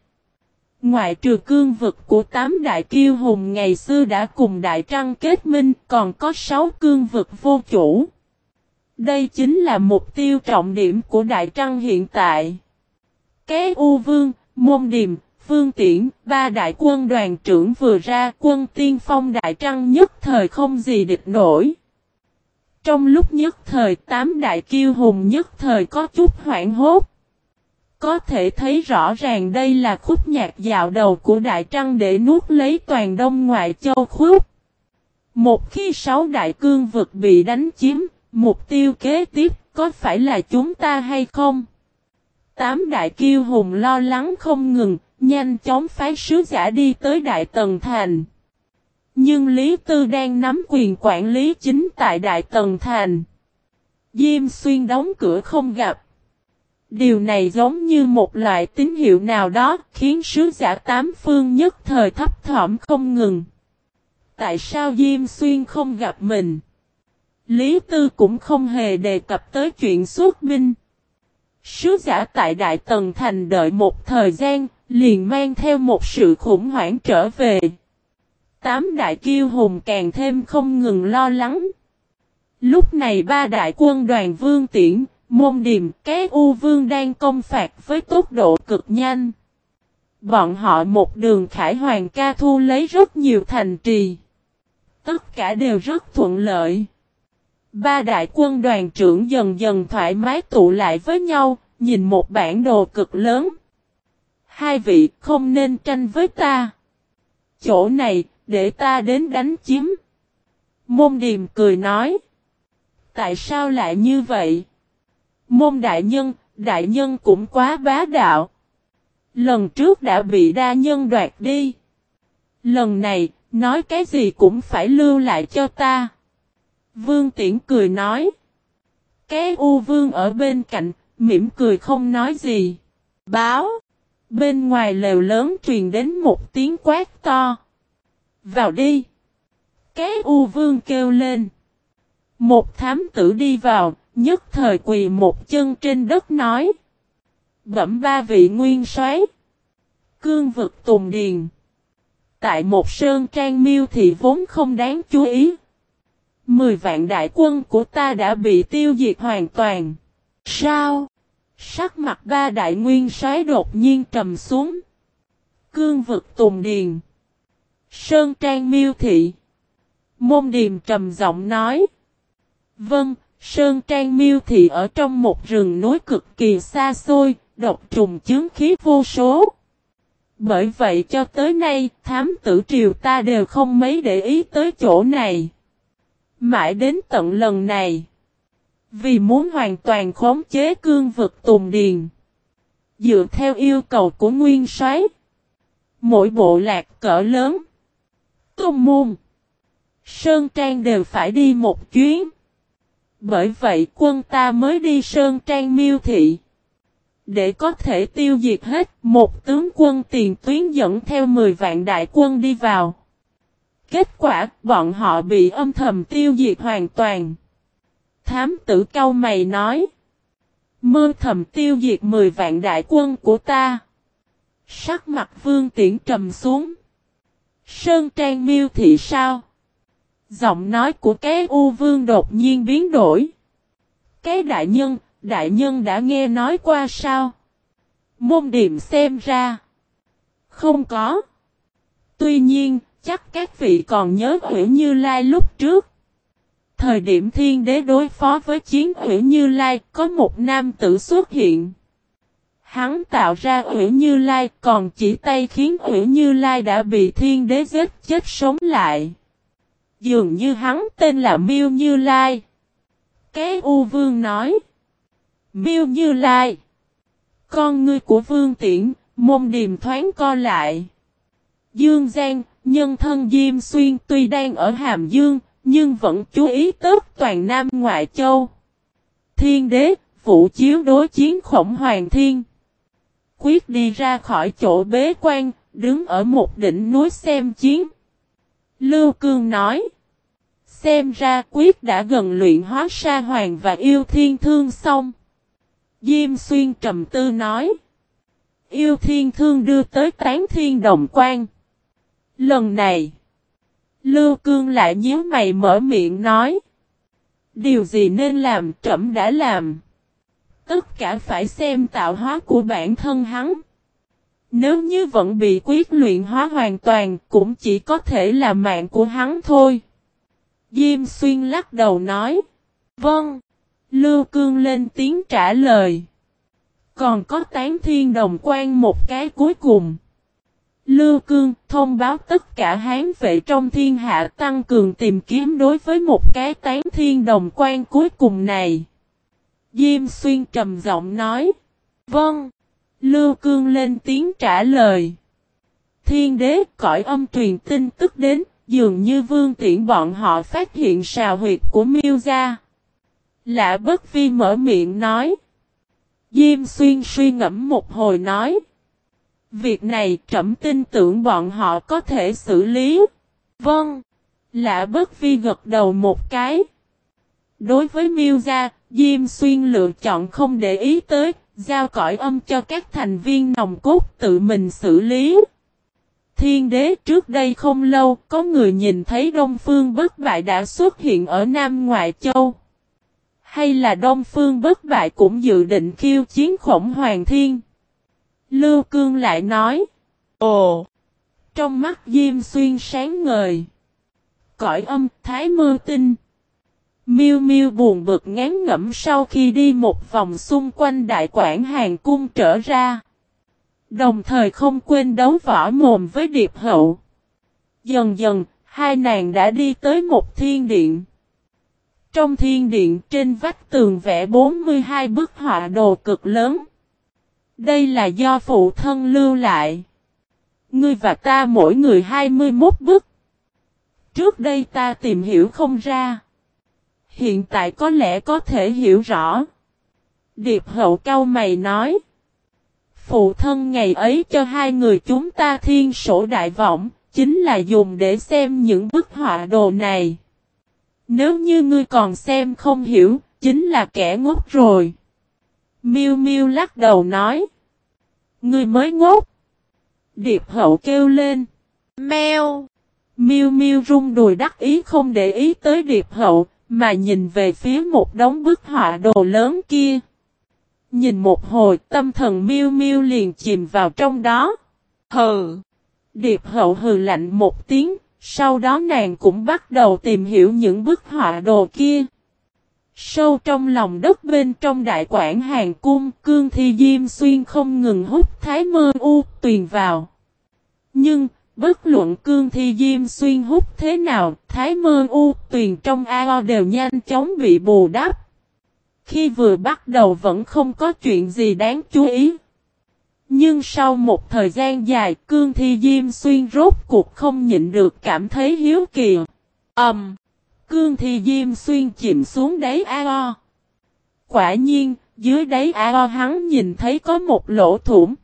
Ngoại trừ cương vực của tám đại kiêu hùng ngày xưa đã cùng Đại Trăng kết minh còn có sáu cương vực vô chủ. Đây chính là mục tiêu trọng điểm của Đại Trăng hiện tại. kế U Vương, Môn Điềm, Phương Tiễn, ba đại quân đoàn trưởng vừa ra quân tiên phong Đại Trăng nhất thời không gì địch nổi. Trong lúc nhất thời tám đại kiêu hùng nhất thời có chút hoảng hốt. Có thể thấy rõ ràng đây là khúc nhạc dạo đầu của Đại Trăng để nuốt lấy toàn đông ngoại châu khúc. Một khi sáu đại cương vực bị đánh chiếm, mục tiêu kế tiếp có phải là chúng ta hay không? Tám đại kiêu hùng lo lắng không ngừng, nhanh chóng phái sứ giả đi tới Đại Tần Thành. Nhưng Lý Tư đang nắm quyền quản lý chính tại Đại Tần Thành. Diêm xuyên đóng cửa không gặp. Điều này giống như một loại tín hiệu nào đó khiến sứ giả tám phương nhất thời thấp thỏm không ngừng. Tại sao Diêm Xuyên không gặp mình? Lý Tư cũng không hề đề cập tới chuyện xuất binh. Sứ giả tại Đại Tần Thành đợi một thời gian, liền mang theo một sự khủng hoảng trở về. Tám đại kiêu hùng càng thêm không ngừng lo lắng. Lúc này ba đại quân đoàn vương tiễn, môn điềm, cái u vương đang công phạt với tốc độ cực nhanh. Bọn họ một đường khải hoàng ca thu lấy rất nhiều thành trì. Tất cả đều rất thuận lợi. Ba đại quân đoàn trưởng dần dần thoải mái tụ lại với nhau, nhìn một bản đồ cực lớn. Hai vị không nên tranh với ta. Chỗ này, để ta đến đánh chiếm. Môn điềm cười nói. Tại sao lại như vậy? Môn đại nhân, đại nhân cũng quá bá đạo. Lần trước đã bị đa nhân đoạt đi. Lần này, nói cái gì cũng phải lưu lại cho ta. Vương Tiễn cười nói. Cái U Vương ở bên cạnh, mỉm cười không nói gì. Báo. Bên ngoài lều lớn truyền đến một tiếng quát to. Vào đi. Cái U Vương kêu lên. Một thám tử đi vào, nhất thời quỳ một chân trên đất nói. Bẩm ba vị nguyên soái Cương vực Tùng Điền. Tại một sơn trang miêu thì vốn không đáng chú ý. Mười vạn đại quân của ta đã bị tiêu diệt hoàn toàn. Sao? Sắc mặt ba đại nguyên soái đột nhiên trầm xuống. Cương vực Tùng Điền. Sơn Trang miêu thị. Môn điềm trầm giọng nói. Vâng, Sơn Trang miêu thị ở trong một rừng núi cực kỳ xa xôi, độc trùng chứng khí vô số. Bởi vậy cho tới nay, thám tử triều ta đều không mấy để ý tới chỗ này. Mãi đến tận lần này. Vì muốn hoàn toàn khống chế cương vực Tùng Điền. Dựa theo yêu cầu của Nguyên soái Mỗi bộ lạc cỡ lớn. Tôn môn. Sơn Trang đều phải đi một chuyến. Bởi vậy quân ta mới đi Sơn Trang miêu thị. Để có thể tiêu diệt hết, một tướng quân tiền tuyến dẫn theo 10 vạn đại quân đi vào. Kết quả, bọn họ bị âm thầm tiêu diệt hoàn toàn. Thám tử cao mày nói. Mơ thầm tiêu diệt 10 vạn đại quân của ta. Sắc mặt vương tiễn trầm xuống. Sơn Trang miêu thị sao? Giọng nói của cái U Vương đột nhiên biến đổi. Cái đại nhân, đại nhân đã nghe nói qua sao? Môn điểm xem ra. Không có. Tuy nhiên, chắc các vị còn nhớ Uyển Như Lai lúc trước. Thời điểm thiên đế đối phó với chiến Uyển Như Lai, có một nam tử xuất hiện. Hắn tạo ra huyễn Như Lai, còn chỉ tay khiến huyễn Như Lai đã bị thiên đế giết chết sống lại. Dường như hắn tên là Miêu Như Lai. Cái U Vương nói. Miêu Như Lai. Con ngươi của Vương Tiễn, môn điềm thoáng co lại. Dương Giang, nhân thân Diêm Xuyên tuy đang ở Hàm Dương, nhưng vẫn chú ý tất toàn Nam Ngoại Châu. Thiên đế, vụ chiếu đối chiến khổng hoàng thiên. Quyết đi ra khỏi chỗ bế quan, đứng ở một đỉnh núi xem chiến. Lưu Cương nói. Xem ra quyết đã gần luyện hóa sa hoàng và yêu thiên thương xong. Diêm xuyên trầm tư nói. Yêu thiên thương đưa tới tán thiên đồng quan. Lần này. Lưu cương lại nhíu mày mở miệng nói. Điều gì nên làm trẫm đã làm. Tất cả phải xem tạo hóa của bản thân hắn. Nếu như vẫn bị quyết luyện hóa hoàn toàn, cũng chỉ có thể là mạng của hắn thôi. Diêm xuyên lắc đầu nói. Vâng. Lưu cương lên tiếng trả lời. Còn có tán thiên đồng quan một cái cuối cùng. Lưu Cương thông báo tất cả hán vệ trong thiên hạ tăng cường tìm kiếm đối với một cái tán thiên đồng quan cuối cùng này. Diêm Xuyên trầm giọng nói. Vâng. Lưu Cương lên tiếng trả lời. Thiên đế cõi âm truyền tin tức đến, dường như vương tiện bọn họ phát hiện sào huyệt của miêu gia. Lạ bất vi mở miệng nói. Diêm Xuyên suy ngẫm một hồi nói. Việc này trẫm tin tưởng bọn họ có thể xử lý. Vâng. Lạ bất vi gật đầu một cái. Đối với miêu gia, Diêm Xuyên lựa chọn không để ý tới, giao cõi âm cho các thành viên nòng cốt tự mình xử lý. Thiên đế trước đây không lâu, có người nhìn thấy Đông Phương bất bại đã xuất hiện ở Nam Ngoại Châu. Hay là Đông Phương bất bại cũng dự định khiêu chiến khổng hoàng thiên. Lưu Cương lại nói. Ồ! Trong mắt Diêm Xuyên sáng ngời. Cõi âm thái mơ tinh. Miêu Miêu buồn bực ngán ngẩm sau khi đi một vòng xung quanh đại quảng hàng cung trở ra. Đồng thời không quên đấu võ mồm với Điệp Hậu. Dần dần, hai nàng đã đi tới một thiên điện. Trong thiên điện trên vách tường vẽ 42 bức họa đồ cực lớn. Đây là do phụ thân lưu lại. Ngươi và ta mỗi người 21 bức. Trước đây ta tìm hiểu không ra. Hiện tại có lẽ có thể hiểu rõ. Điệp hậu cao mày nói. Phụ thân ngày ấy cho hai người chúng ta thiên sổ đại vọng, chính là dùng để xem những bức họa đồ này. Nếu như ngươi còn xem không hiểu, chính là kẻ ngốc rồi. Miu Miu lắc đầu nói. Ngươi mới ngốc. Điệp hậu kêu lên. Mèo. Miu Miu rung đùi đắc ý không để ý tới điệp hậu, mà nhìn về phía một đống bức họa đồ lớn kia. Nhìn một hồi tâm thần miêu miêu liền chìm vào trong đó. Hừ. Điệp hậu hừ lạnh một tiếng, sau đó nàng cũng bắt đầu tìm hiểu những bức họa đồ kia. Sâu trong lòng đất bên trong đại quảng hàng cung, cương thi diêm xuyên không ngừng hút thái mơ u tuyền vào. Nhưng, bất luận cương thi diêm xuyên hút thế nào, thái mơ u tuyền trong ao đều nhanh chóng bị bù đắp. Khi vừa bắt đầu vẫn không có chuyện gì đáng chú ý. Nhưng sau một thời gian dài cương thi diêm xuyên rốt cuộc không nhịn được cảm thấy hiếu kỳ. Ẩm! Um, cương thi diêm xuyên chìm xuống đáy ao. Quả nhiên, dưới đáy ao hắn nhìn thấy có một lỗ thủng.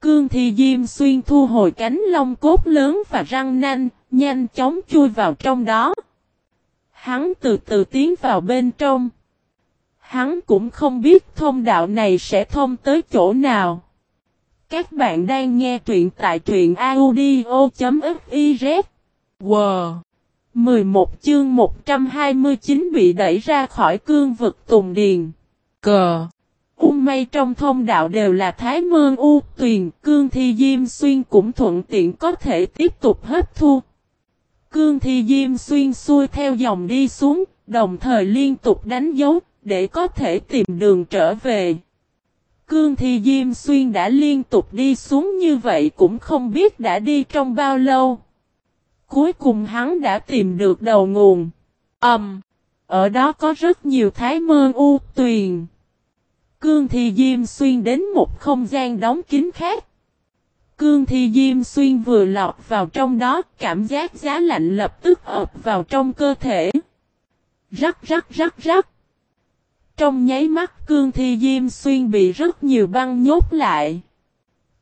Cương thi diêm xuyên thu hồi cánh lông cốt lớn và răng nanh, nhanh chóng chui vào trong đó. Hắn từ từ tiến vào bên trong. Hắn cũng không biết thông đạo này sẽ thông tới chỗ nào. Các bạn đang nghe truyện tại truyện audio.fiz. Wow! 11 chương 129 bị đẩy ra khỏi cương vực Tùng Điền. Cờ! Ung mây trong thông đạo đều là thái mơn u tuyền, cương thi diêm xuyên cũng thuận tiện có thể tiếp tục hấp thu. Cương thi diêm xuyên xuôi theo dòng đi xuống, đồng thời liên tục đánh dấu, để có thể tìm đường trở về. Cương thi diêm xuyên đã liên tục đi xuống như vậy cũng không biết đã đi trong bao lâu. Cuối cùng hắn đã tìm được đầu nguồn. Ẩm! Um, ở đó có rất nhiều thái mơ u tuyền. Cương Thi Diêm Xuyên đến một không gian đóng kín khác. Cương Thi Diêm Xuyên vừa lọt vào trong đó, cảm giác giá lạnh lập tức ập vào trong cơ thể. Rắc rắc rắc rắc. Trong nháy mắt Cương Thi Diêm Xuyên bị rất nhiều băng nhốt lại.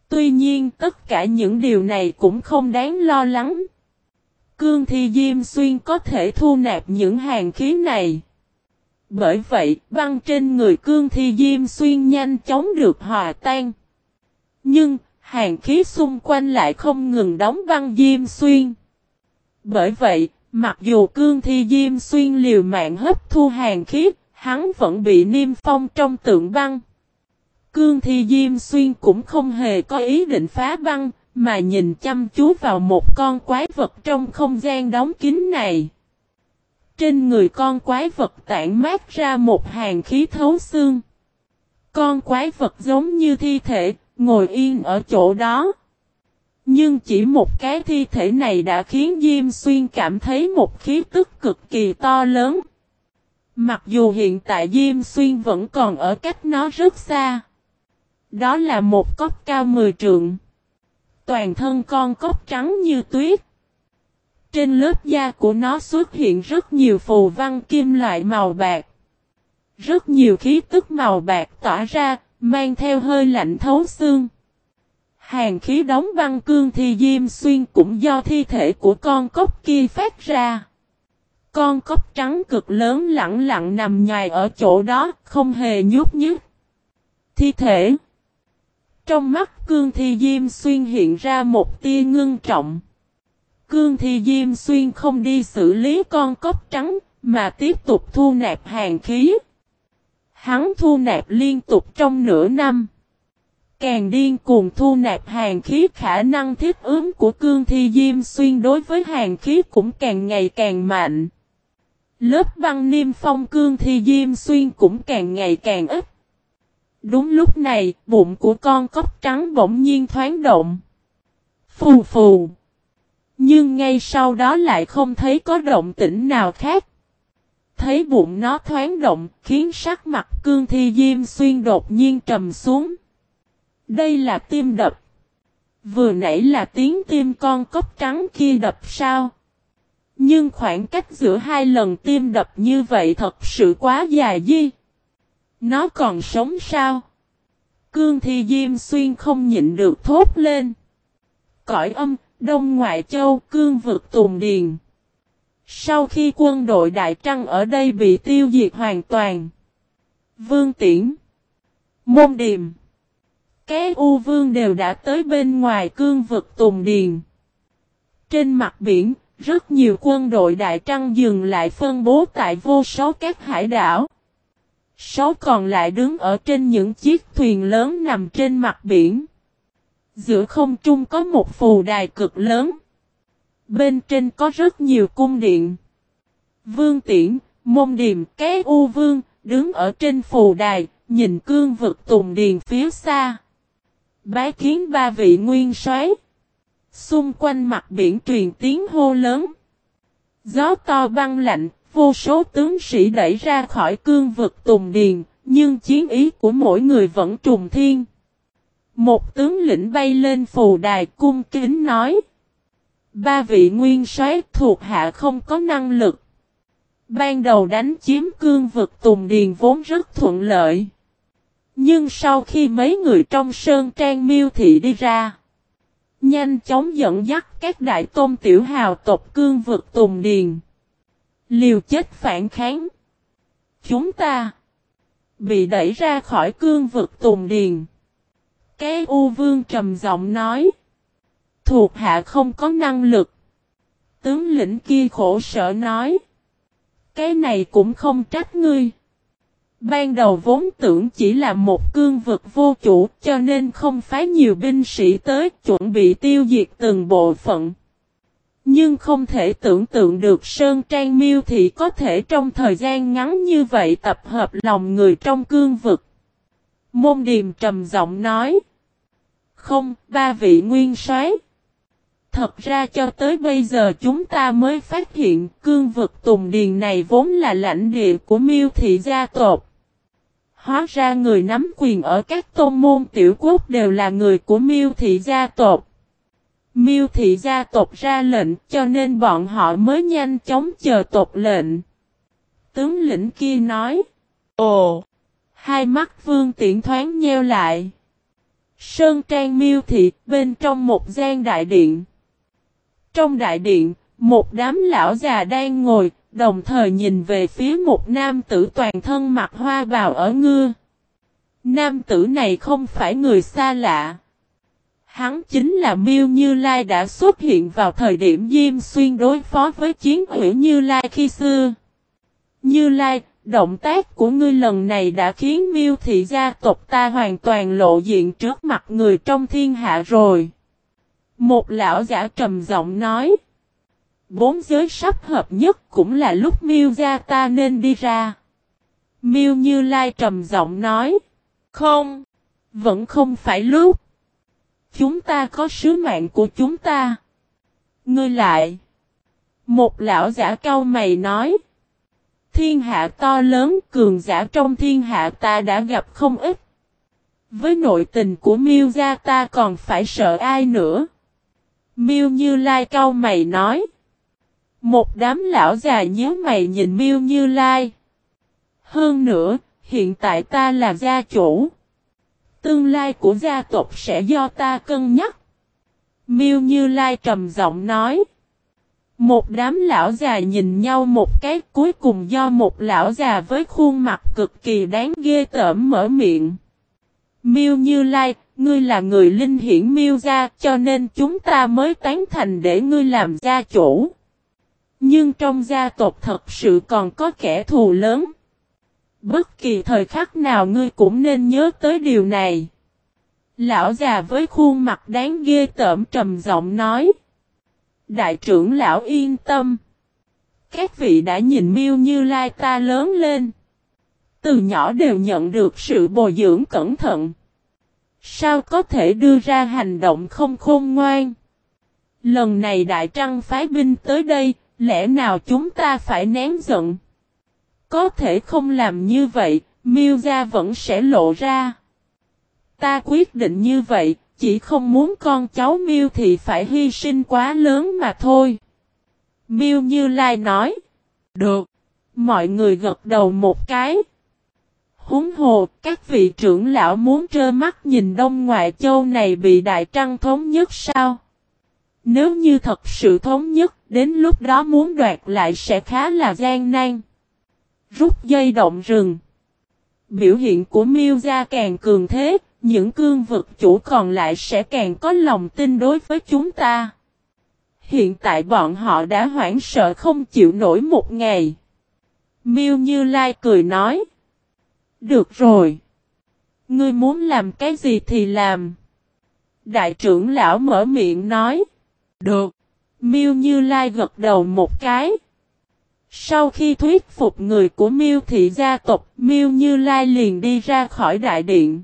Tuy nhiên tất cả những điều này cũng không đáng lo lắng. Cương Thi Diêm Xuyên có thể thu nạp những hàng khí này. Bởi vậy, băng trên người cương thi diêm xuyên nhanh chóng được hòa tan. Nhưng, hàng khí xung quanh lại không ngừng đóng băng diêm xuyên. Bởi vậy, mặc dù cương thi diêm xuyên liều mạng hấp thu hàng khí, hắn vẫn bị niêm phong trong tượng băng. Cương thi diêm xuyên cũng không hề có ý định phá băng, mà nhìn chăm chú vào một con quái vật trong không gian đóng kín này. Trên người con quái vật tản mát ra một hàng khí thấu xương. Con quái vật giống như thi thể, ngồi yên ở chỗ đó. Nhưng chỉ một cái thi thể này đã khiến Diêm Xuyên cảm thấy một khí tức cực kỳ to lớn. Mặc dù hiện tại Diêm Xuyên vẫn còn ở cách nó rất xa. Đó là một cốc cao 10 trượng. Toàn thân con cốc trắng như tuyết. Trên lớp da của nó xuất hiện rất nhiều phù văn kim loại màu bạc. Rất nhiều khí tức màu bạc tỏa ra, mang theo hơi lạnh thấu xương. Hàng khí đóng băng cương thi diêm xuyên cũng do thi thể của con cốc kia phát ra. Con cốc trắng cực lớn lặng lặng nằm nhài ở chỗ đó, không hề nhúc nhích. Thi thể Trong mắt cương thi diêm xuyên hiện ra một tia ngưng trọng. Cương Thi Diêm Xuyên không đi xử lý con cốc trắng, mà tiếp tục thu nạp hàng khí. Hắn thu nạp liên tục trong nửa năm. Càng điên cuồng thu nạp hàng khí khả năng thiết ứng của cương thi diêm xuyên đối với hàng khí cũng càng ngày càng mạnh. Lớp băng niêm phong cương thi diêm xuyên cũng càng ngày càng ít. Đúng lúc này, bụng của con cốc trắng bỗng nhiên thoáng động. Phù phù. Nhưng ngay sau đó lại không thấy có động tĩnh nào khác. Thấy bụng nó thoáng động, khiến sắc mặt cương thi diêm xuyên đột nhiên trầm xuống. Đây là tim đập. Vừa nãy là tiếng tim con cốc trắng kia đập sao. Nhưng khoảng cách giữa hai lần tim đập như vậy thật sự quá dài di. Nó còn sống sao? Cương thi diêm xuyên không nhịn được thốt lên. Cõi âm, Đông Ngoại Châu cương vực Tùng Điền. Sau khi quân đội Đại Trăng ở đây bị tiêu diệt hoàn toàn. Vương Tiễn. Môn Điềm. Cái U Vương đều đã tới bên ngoài cương vực Tùng Điền. Trên mặt biển, rất nhiều quân đội Đại Trăng dừng lại phân bố tại vô số các hải đảo. Sáu còn lại đứng ở trên những chiếc thuyền lớn nằm trên mặt biển. Giữa không trung có một phù đài cực lớn. Bên trên có rất nhiều cung điện. Vương Tiễn, Môn Điềm, Cái U Vương, đứng ở trên phù đài, nhìn cương vực tùng điền phía xa. Bái kiến ba vị nguyên soái. Xung quanh mặt biển truyền tiếng hô lớn. Gió to băng lạnh, vô số tướng sĩ đẩy ra khỏi cương vực tùng điền, nhưng chiến ý của mỗi người vẫn trùng thiên. Một tướng lĩnh bay lên phù đài cung kính nói. Ba vị nguyên soái thuộc hạ không có năng lực. Ban đầu đánh chiếm cương vực Tùng Điền vốn rất thuận lợi. Nhưng sau khi mấy người trong Sơn Trang Miêu Thị đi ra, nhanh chóng dẫn dắt các đại tôn tiểu hào tộc cương vực Tùng Điền. Liều chết phản kháng. Chúng ta bị đẩy ra khỏi cương vực Tùng Điền. Cái U Vương trầm giọng nói. Thuộc hạ không có năng lực. Tướng lĩnh kia khổ sở nói. Cái này cũng không trách ngươi. Ban đầu vốn tưởng chỉ là một cương vực vô chủ, cho nên không phái nhiều binh sĩ tới chuẩn bị tiêu diệt từng bộ phận. Nhưng không thể tưởng tượng được Sơn Trang Miêu Thị có thể trong thời gian ngắn như vậy tập hợp lòng người trong cương vực. Môn Điềm trầm giọng nói. Không, ba vị nguyên soái. Thật ra cho tới bây giờ chúng ta mới phát hiện cương vực Tùng Điền này vốn là lãnh địa của miêu thị gia tộc. Hóa ra người nắm quyền ở các tôn môn tiểu quốc đều là người của miêu thị gia tộc. Miêu thị gia tộc ra lệnh cho nên bọn họ mới nhanh chóng chờ tộc lệnh. Tướng lĩnh kia nói. Ồ! Hai mắt vương tiện thoáng nheo lại. Sơn trang miêu thị bên trong một gian đại điện. Trong đại điện, một đám lão già đang ngồi, đồng thời nhìn về phía một nam tử toàn thân mặc hoa bào ở ngưa. Nam tử này không phải người xa lạ. Hắn chính là Miêu Như Lai đã xuất hiện vào thời điểm Diêm Xuyên đối phó với chiến hữu Như Lai khi xưa. Như Lai, động tác của ngươi lần này đã khiến Miêu thị gia tộc ta hoàn toàn lộ diện trước mặt người trong thiên hạ rồi. Một lão giả trầm giọng nói. Bốn giới sắp hợp nhất cũng là lúc Miêu gia ta nên đi ra. Miêu Như Lai trầm giọng nói. Không, vẫn không phải lúc. Chúng ta có sứ mạng của chúng ta. Ngươi lại. Một lão giả cao mày nói. Thiên hạ to lớn cường giả trong thiên hạ ta đã gặp không ít. Với nội tình của Miêu gia ta còn phải sợ ai nữa. Miêu Như Lai cau mày nói. Một đám lão già nhíu mày nhìn Miêu Như Lai. Hơn nữa, hiện tại ta là gia chủ. Tương lai của gia tộc sẽ do ta cân nhắc. Miêu Như Lai trầm giọng nói. Một đám lão già nhìn nhau một cái cuối cùng do một lão già với khuôn mặt cực kỳ đáng ghê tởm mở miệng. Miêu Như Lai, ngươi là người linh hiển miêu gia cho nên chúng ta mới tán thành để ngươi làm gia chủ. Nhưng trong gia tộc thật sự còn có kẻ thù lớn. Bất kỳ thời khắc nào ngươi cũng nên nhớ tới điều này. Lão già với khuôn mặt đáng ghê tởm trầm giọng nói. Đại trưởng lão yên tâm. Các vị đã nhìn miêu như lai ta lớn lên. Từ nhỏ đều nhận được sự bồi dưỡng cẩn thận. Sao có thể đưa ra hành động không khôn ngoan? Lần này Đại Trăng phái binh tới đây, lẽ nào chúng ta phải nén giận? Có thể không làm như vậy, miêu gia vẫn sẽ lộ ra. Ta quyết định như vậy, chỉ không muốn con cháu miêu thì phải hy sinh quá lớn mà thôi. Miêu Như Lai nói. Được. Mọi người gật đầu một cái. Húng hồ, các vị trưởng lão muốn trơ mắt nhìn Đông Ngoại Châu này bị Đại Trăng thống nhất sao? Nếu như thật sự thống nhất, đến lúc đó muốn đoạt lại sẽ khá là gian nan. Rút dây động rừng. Biểu hiện của Miêu Gia càng cường thế, những cương vực chủ còn lại sẽ càng có lòng tin đối với chúng ta. Hiện tại bọn họ đã hoảng sợ không chịu nổi một ngày. Miêu Như Lai cười nói. Được rồi. Ngươi muốn làm cái gì thì làm. Đại trưởng lão mở miệng nói. Được. Miêu Như Lai gật đầu một cái. Sau khi thuyết phục người của Miêu thị gia tộc, Miêu Như Lai liền đi ra khỏi đại điện.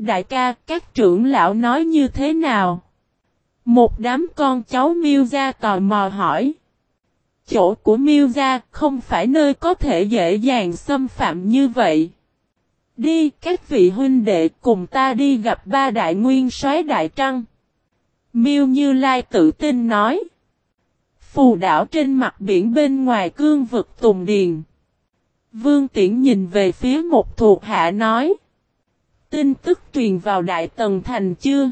Đại ca, các trưởng lão nói như thế nào? Một đám con cháu Miêu gia tò mò hỏi. Chỗ của Miêu gia không phải nơi có thể dễ dàng xâm phạm như vậy. Đi, các vị huynh đệ cùng ta đi gặp ba đại nguyên soái đại trăng. Miêu Như Lai tự tin nói. Phù đảo trên mặt biển bên ngoài cương vực Tùng Điền. Vương Tiễn nhìn về phía một thuộc hạ nói. Tin tức truyền vào Đại Tần Thành chưa?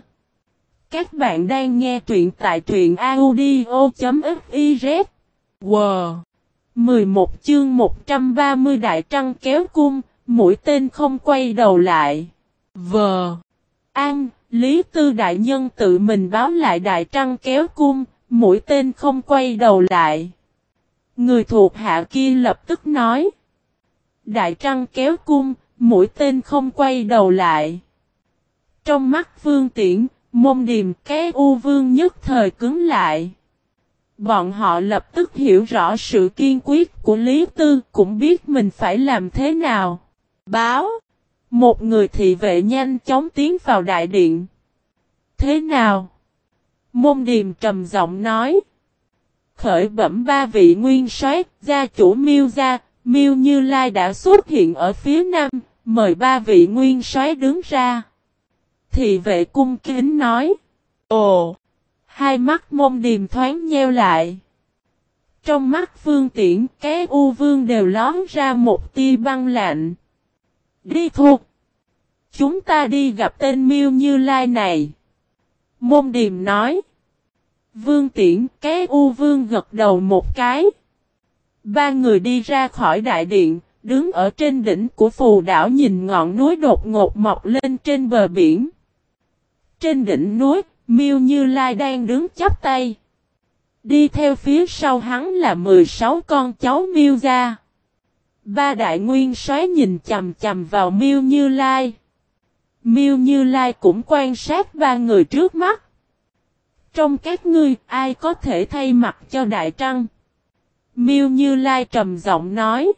Các bạn đang nghe truyện tại truyện audio.fiz. Wow! 11 chương 130 Đại Trăng kéo cung, mũi tên không quay đầu lại. Vờ! An, Lý Tư Đại Nhân tự mình báo lại Đại Trăng kéo cung, mũi tên không quay đầu lại. Người thuộc hạ kia lập tức nói. Đại trăng kéo cung, mũi tên không quay đầu lại. Trong mắt vương tiễn, môn điềm cái u vương nhất thời cứng lại. Bọn họ lập tức hiểu rõ sự kiên quyết của Lý Tư cũng biết mình phải làm thế nào. Báo. Một người thị vệ nhanh chóng tiến vào đại điện. Thế nào? Môn điềm trầm giọng nói. Khởi bẩm ba vị nguyên soái, gia chủ miêu gia, miêu như lai đã xuất hiện ở phía nam, mời ba vị nguyên soái đứng ra. Thị vệ cung kính nói. Ồ! Hai mắt môn điềm thoáng nheo lại. Trong mắt vương tiễn, cái u vương đều lón ra một tia băng lạnh. Đi thuộc! Chúng ta đi gặp tên miêu như lai này. Môn điềm nói. Vương tiễn, cái u vương gật đầu một cái. Ba người đi ra khỏi đại điện, đứng ở trên đỉnh của phù đảo nhìn ngọn núi đột ngột mọc lên trên bờ biển. Trên đỉnh núi, Miêu Như Lai đang đứng chắp tay. Đi theo phía sau hắn là 16 con cháu Miêu gia. Ba đại nguyên soái nhìn chầm chầm vào Miêu Như Lai. Miêu Như Lai cũng quan sát ba người trước mắt. Trong các ngươi, ai có thể thay mặt cho Đại Trăng? Miêu Như Lai trầm giọng nói.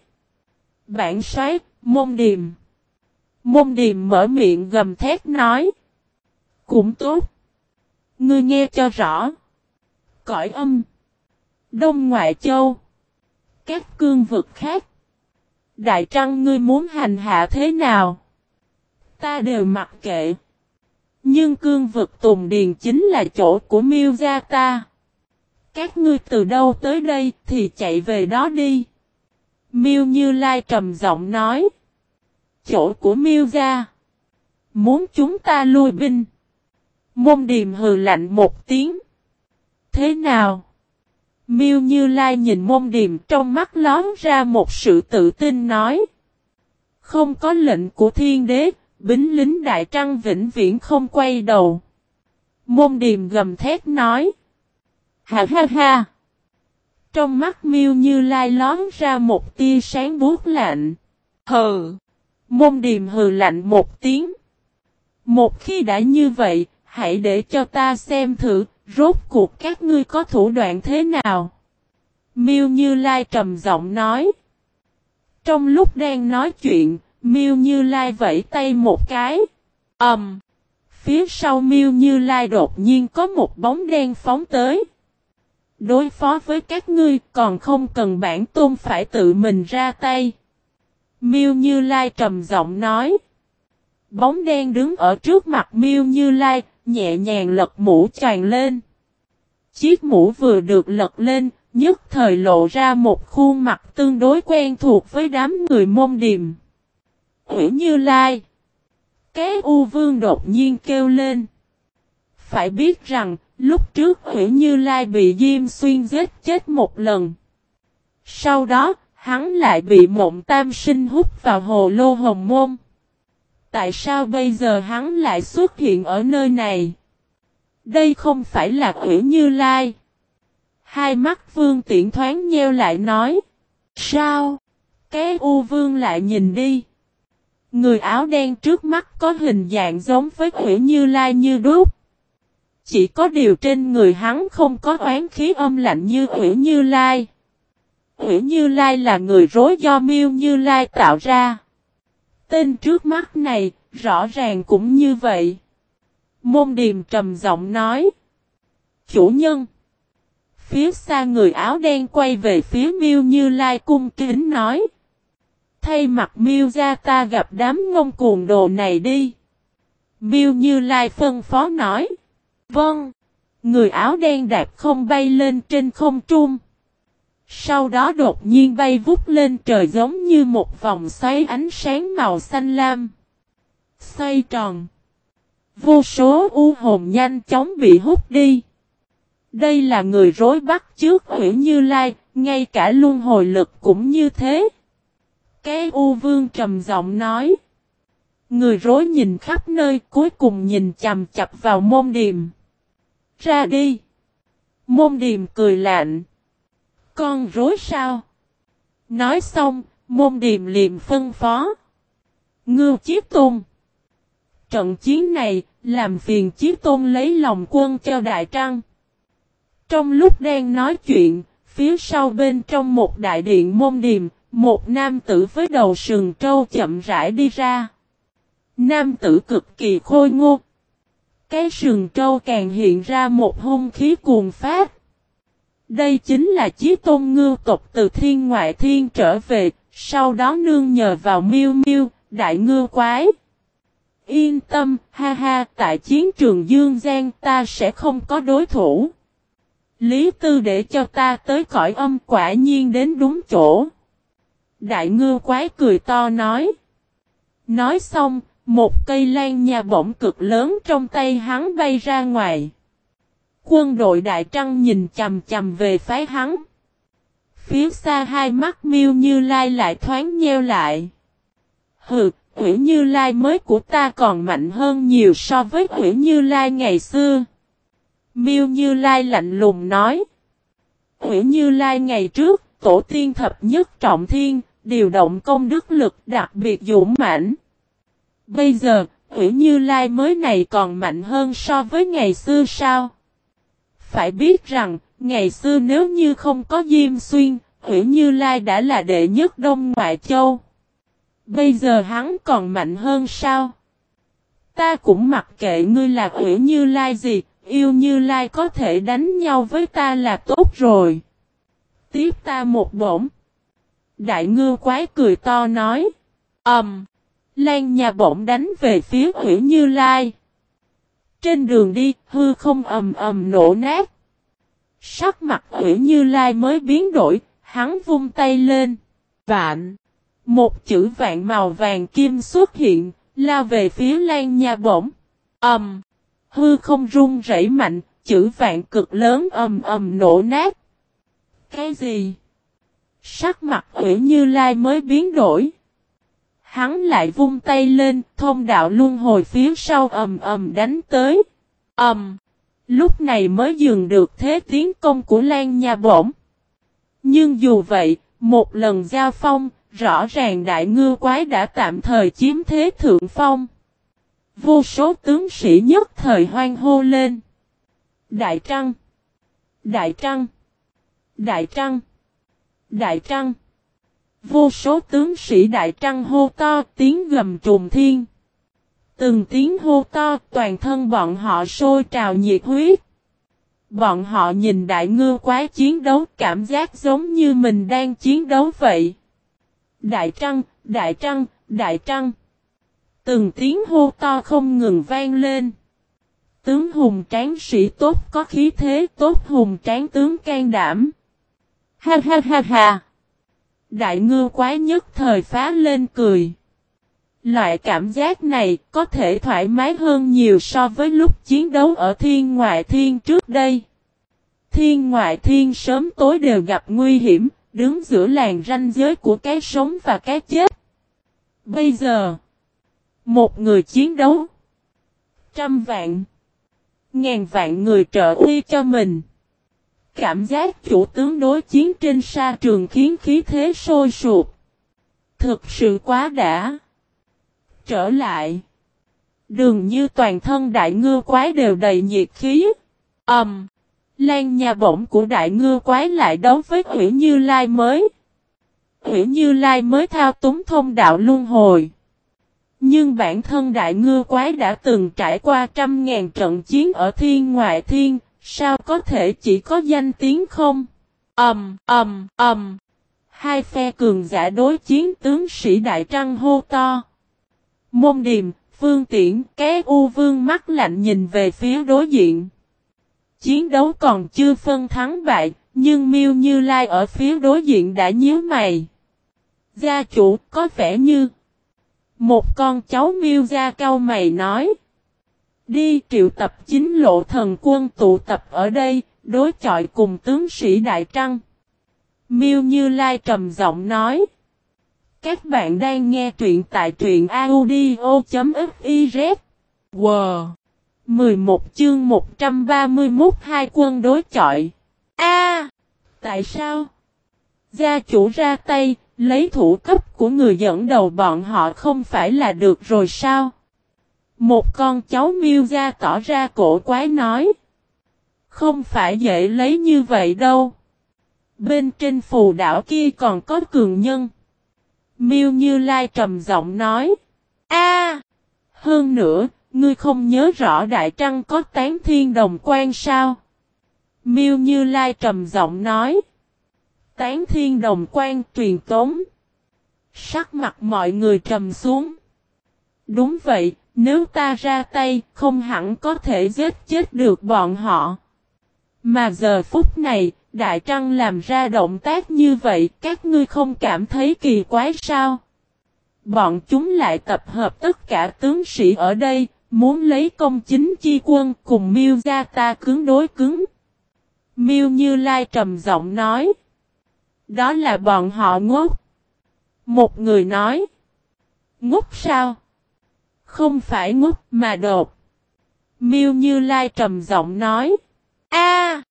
Bản xoáy môn điềm. Môn điềm mở miệng gầm thét nói. Cũng tốt. Ngươi nghe cho rõ. Cõi âm. Đông Ngoại Châu. Các cương vực khác. Đại Trăng ngươi muốn hành hạ thế nào? Ta đều mặc kệ. Nhưng cương vực Tùng Điền chính là chỗ của miêu gia ta. Các ngươi từ đâu tới đây thì chạy về đó đi. Miêu Như Lai trầm giọng nói. Chỗ của miêu gia. Muốn chúng ta lui binh. Môn điềm hừ lạnh một tiếng. Thế nào? Miêu Như Lai nhìn môn điềm trong mắt lón ra một sự tự tin nói. Không có lệnh của thiên đế, bính lính đại trăng vĩnh viễn không quay đầu. Môn điềm gầm thét nói. Ha ha ha! Trong mắt miêu như lai lón ra một tia sáng buốt lạnh. Hừ! Môn điềm hừ lạnh một tiếng. Một khi đã như vậy, hãy để cho ta xem thử, rốt cuộc các ngươi có thủ đoạn thế nào. Miêu Như Lai trầm giọng nói. Trong lúc đang nói chuyện, Miêu Như Lai vẫy tay một cái. Ầm. Um, phía sau Miêu Như Lai đột nhiên có một bóng đen phóng tới. Đối phó với các ngươi còn không cần bản tôn phải tự mình ra tay. Miêu Như Lai trầm giọng nói. Bóng đen đứng ở trước mặt Miêu Như Lai, nhẹ nhàng lật mũ tràn lên. Chiếc mũ vừa được lật lên, nhất thời lộ ra một khuôn mặt tương đối quen thuộc với đám người môn điềm. Ủy Như Lai. Cái U Vương đột nhiên kêu lên. Phải biết rằng, lúc trước Hủy Như Lai bị Diêm Xuyên giết chết một lần. Sau đó, hắn lại bị mộng tam sinh hút vào hồ lô hồng môn. Tại sao bây giờ hắn lại xuất hiện ở nơi này? Đây không phải là Hủy Như Lai. Hai mắt vương tiện thoáng nheo lại nói. Sao? Cái U Vương lại nhìn đi. Người áo đen trước mắt có hình dạng giống với Hủy Như Lai như đúc. Chỉ có điều trên người hắn không có oán khí âm lạnh như Ủy Như Lai. Ủy Như Lai là người rối do Miêu Như Lai tạo ra. Tên trước mắt này, rõ ràng cũng như vậy. Môn điềm trầm giọng nói. Chủ nhân. Phía xa người áo đen quay về phía Miêu Như Lai cung kính nói. Thay mặt miêu ra ta gặp đám ngông cuồng đồ này đi. Miêu như lai phân phó nói. Vâng. Người áo đen đạp không bay lên trên không trung. Sau đó đột nhiên bay vút lên trời giống như một vòng xoáy ánh sáng màu xanh lam. Xoay tròn. Vô số u hồn nhanh chóng bị hút đi. Đây là người rối bắt trước Hữu như lai, ngay cả luân hồi lực cũng như thế. Cái U Vương trầm giọng nói. Người rối nhìn khắp nơi cuối cùng nhìn chầm chập vào môn điềm. Ra đi. Môn điềm cười lạnh. Con rối sao? Nói xong, Môn điềm liềm phân phó. Ngưu Chiếc Tôn. Trận chiến này, làm phiền Chiếc Tôn lấy lòng quân cho Đại Trăng. Trong lúc đang nói chuyện, phía sau bên trong một đại điện môn điềm, một nam tử với đầu sừng trâu chậm rãi đi ra. Nam tử cực kỳ khôi ngô. Cái sừng trâu càng hiện ra một hung khí cuồng phát. Đây chính là chí tôn ngư tộc từ thiên ngoại thiên trở về, sau đó nương nhờ vào miêu miêu, đại ngư quái. Yên tâm, ha ha, tại chiến trường Dương Giang ta sẽ không có đối thủ. Lý Tư để cho ta tới cõi âm quả nhiên đến đúng chỗ. Đại ngư quái cười to nói. Nói xong, một cây lan nhà bỗng cực lớn trong tay hắn bay ra ngoài. Quân đội Đại Trăng nhìn chầm chầm về phái hắn. Phía xa hai mắt miêu như lai lại thoáng nheo lại. Hừ, Quỷ Như Lai mới của ta còn mạnh hơn nhiều so với Quỷ Như Lai ngày xưa. Miêu Như Lai lạnh lùng nói. Quỷ Như Lai ngày trước, tổ tiên thập nhất trọng thiên, điều động công đức lực đặc biệt dũng mãnh. Bây giờ, Quỷ Như Lai mới này còn mạnh hơn so với ngày xưa sao? Phải biết rằng, ngày xưa nếu như không có Diêm Xuyên, Quỷ Như Lai đã là đệ nhất Đông Ngoại Châu. Bây giờ hắn còn mạnh hơn sao? Ta cũng mặc kệ ngươi là Quỷ Như Lai gì, yêu Như Lai có thể đánh nhau với ta là tốt rồi. Tiếp ta một bổng. Đại ngư quái cười to nói. Ẩm. Um, Lan nhà bỗng đánh về phía Hủy Như Lai. Trên đường đi, hư không ầm ầm nổ nát. Sắc mặt Hủy Như Lai mới biến đổi, hắn vung tay lên. Vạn. Một chữ vạn màu vàng kim xuất hiện, la về phía Lan nhà bổng. Ầm. Um, hư không rung rẩy mạnh, chữ vạn cực lớn ầm ầm nổ nát. Cái gì? Sắc mặt Quỷ Như Lai mới biến đổi. Hắn lại vung tay lên, thông đạo luân hồi phía sau ầm ầm đánh tới. Ầm. Lúc này mới dừng được thế tiến công của Lan Nha Bổng. Nhưng dù vậy, một lần giao phong, rõ ràng đại ngư quái đã tạm thời chiếm thế thượng phong. Vô số tướng sĩ nhất thời hoang hô lên. Đại Trăng! Đại Trăng! Đại Trăng! Đại Trăng! Vô số tướng sĩ Đại Trăng hô to tiếng gầm trùng thiên. Từng tiếng hô to toàn thân bọn họ sôi trào nhiệt huyết. Bọn họ nhìn đại ngư quái chiến đấu cảm giác giống như mình đang chiến đấu vậy. Đại Trăng, Đại Trăng, Đại Trăng. Từng tiếng hô to không ngừng vang lên. Tướng hùng tráng sĩ tốt có khí thế tốt hùng tráng tướng can đảm. Ha ha ha ha. Đại ngư quái nhất thời phá lên cười. Loại cảm giác này có thể thoải mái hơn nhiều so với lúc chiến đấu ở thiên ngoại thiên trước đây. Thiên ngoại thiên sớm tối đều gặp nguy hiểm, đứng giữa làng ranh giới của cái sống và cái chết. Bây giờ, một người chiến đấu, trăm vạn, ngàn vạn người trợ uy cho mình. Cảm giác chủ tướng đối chiến trên sa trường khiến khí thế sôi sụp. Thực sự quá đã. Trở lại. Đường như toàn thân đại ngư quái đều đầy nhiệt khí. Ẩm. Um, Lan nhà bổng của đại ngư quái lại đấu với Hủy Như Lai mới. Hủy Như Lai mới thao túng thông đạo luân hồi. Nhưng bản thân đại ngư quái đã từng trải qua trăm ngàn trận chiến ở thiên ngoại thiên, sao có thể chỉ có danh tiếng không? Ầm, ầm, ầm. Hai phe cường giả đối chiến tướng sĩ đại trăng hô to. Môn điềm, phương tiễn, cái u vương mắt lạnh nhìn về phía đối diện. Chiến đấu còn chưa phân thắng bại, nhưng miêu Như Lai ở phía đối diện đã nhíu mày. Gia chủ có vẻ như một con cháu miêu gia cao mày nói. Đi triệu tập chính lộ thần quân tụ tập ở đây, đối chọi cùng tướng sĩ Đại Trăng. Miêu Như Lai trầm giọng nói. Các bạn đang nghe truyện tại truyện audio.fiz. Wow! 11 chương 131 hai quân đối chọi. A, Tại sao? Gia chủ ra tay, lấy thủ cấp của người dẫn đầu bọn họ không phải là được rồi sao? Một con cháu miêu ra tỏ ra cổ quái nói. Không phải dễ lấy như vậy đâu. Bên trên phù đảo kia còn có cường nhân. Miêu Như Lai trầm giọng nói. A, Hơn nữa, ngươi không nhớ rõ Đại Trăng có tán thiên đồng quan sao? Miêu Như Lai trầm giọng nói. Tán thiên đồng quan truyền tống. Sắc mặt mọi người trầm xuống. Đúng vậy, nếu ta ra tay, không hẳn có thể giết chết được bọn họ. Mà giờ phút này, Đại Trăng làm ra động tác như vậy, các ngươi không cảm thấy kỳ quái sao? Bọn chúng lại tập hợp tất cả tướng sĩ ở đây, muốn lấy công chính chi quân cùng miêu gia ta cứng đối cứng. Miêu Như Lai trầm giọng nói. Đó là bọn họ ngốc. Một người nói. Ngốc sao? Không phải ngốc mà đột. Miêu Như Lai trầm giọng nói. A,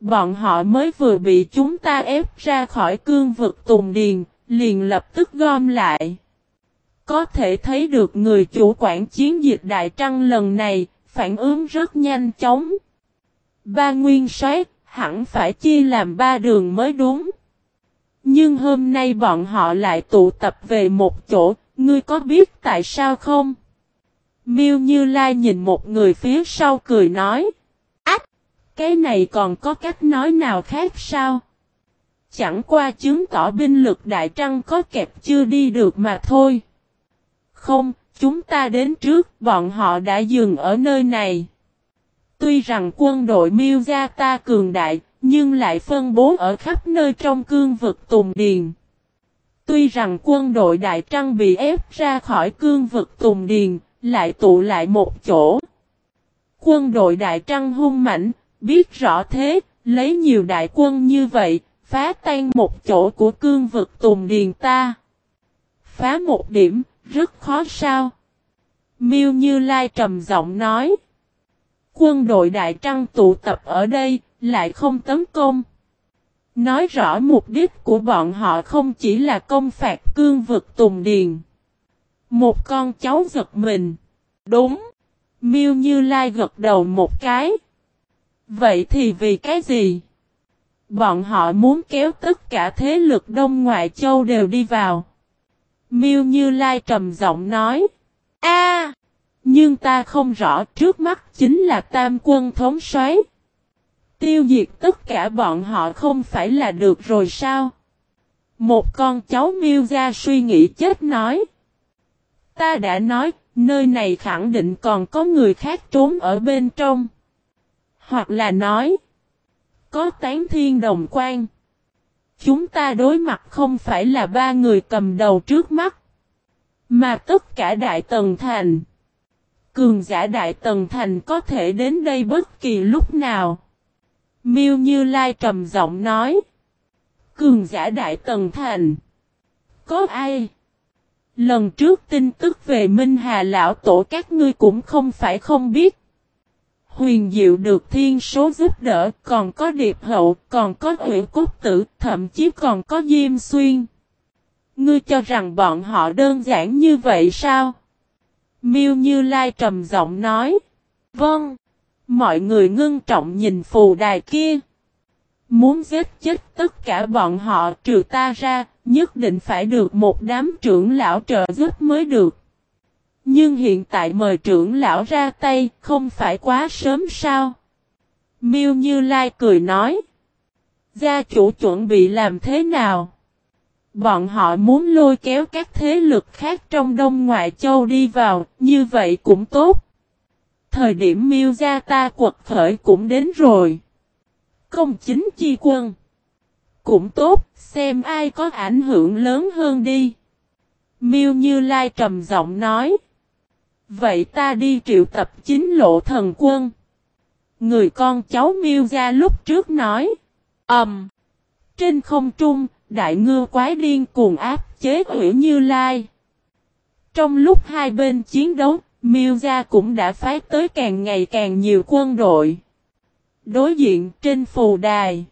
Bọn họ mới vừa bị chúng ta ép ra khỏi cương vực Tùng Điền, liền lập tức gom lại. Có thể thấy được người chủ quản chiến dịch Đại Trăng lần này, phản ứng rất nhanh chóng. Ba nguyên soát, hẳn phải chia làm ba đường mới đúng. Nhưng hôm nay bọn họ lại tụ tập về một chỗ, ngươi có biết tại sao không? Miêu Như Lai nhìn một người phía sau cười nói. Ách! Cái này còn có cách nói nào khác sao? Chẳng qua chứng tỏ binh lực đại trăng có kẹp chưa đi được mà thôi. Không, chúng ta đến trước, bọn họ đã dừng ở nơi này. Tuy rằng quân đội miêu gia ta cường đại, nhưng lại phân bố ở khắp nơi trong cương vực Tùng Điền. Tuy rằng quân đội Đại Trăng bị ép ra khỏi cương vực Tùng Điền, lại tụ lại một chỗ. Quân đội Đại Trăng hung mạnh, biết rõ thế, lấy nhiều đại quân như vậy, phá tan một chỗ của cương vực Tùng Điền ta. Phá một điểm, rất khó sao. Miêu Như Lai trầm giọng nói. Quân đội Đại Trăng tụ tập ở đây, lại không tấn công. Nói rõ mục đích của bọn họ không chỉ là công phạt cương vực Tùng Điền. Một con cháu giật mình. Đúng. Miêu Như Lai gật đầu một cái. Vậy thì vì cái gì? Bọn họ muốn kéo tất cả thế lực Đông Ngoại Châu đều đi vào. Miêu Như Lai trầm giọng nói. A, Nhưng ta không rõ trước mắt chính là tam quân thống soái. Tiêu diệt tất cả bọn họ không phải là được rồi sao? Một con cháu miêu ra suy nghĩ chết nói. Ta đã nói, nơi này khẳng định còn có người khác trốn ở bên trong. Hoặc là nói, có tán thiên đồng quan. Chúng ta đối mặt không phải là ba người cầm đầu trước mắt, mà tất cả Đại Tần Thành. Cường giả Đại Tần Thành có thể đến đây bất kỳ lúc nào. Miêu Như Lai trầm giọng nói. Cường giả Đại Tần Thành. Có ai? Lần trước tin tức về Minh Hà Lão Tổ các ngươi cũng không phải không biết. Huyền Diệu được thiên số giúp đỡ, còn có Điệp Hậu, còn có Ủy Cốt Tử, thậm chí còn có Diêm Xuyên. Ngươi cho rằng bọn họ đơn giản như vậy sao? Miêu Như Lai trầm giọng nói. Vâng. Mọi người ngưng trọng nhìn phù đài kia. Muốn giết chết tất cả bọn họ trừ ta ra, nhất định phải được một đám trưởng lão trợ giúp mới được. Nhưng hiện tại mời trưởng lão ra tay, không phải quá sớm sao? Miêu Như Lai cười nói. Gia chủ chuẩn bị làm thế nào? Bọn họ muốn lôi kéo các thế lực khác trong Đông Ngoại Châu đi vào, như vậy cũng tốt. Thời điểm miêu gia ta quật khởi cũng đến rồi. Công chính chi quân. Cũng tốt, xem ai có ảnh hưởng lớn hơn đi. Miêu Như Lai trầm giọng nói. Vậy ta đi triệu tập chính lộ thần quân. Người con cháu miêu gia lúc trước nói. Ẩm. Um, trên không trung, đại ngư quái điên cuồng áp chế ủy Như Lai. Trong lúc hai bên chiến đấu, Miêu gia cũng đã phái tới càng ngày càng nhiều quân đội. Đối diện trên phù đài.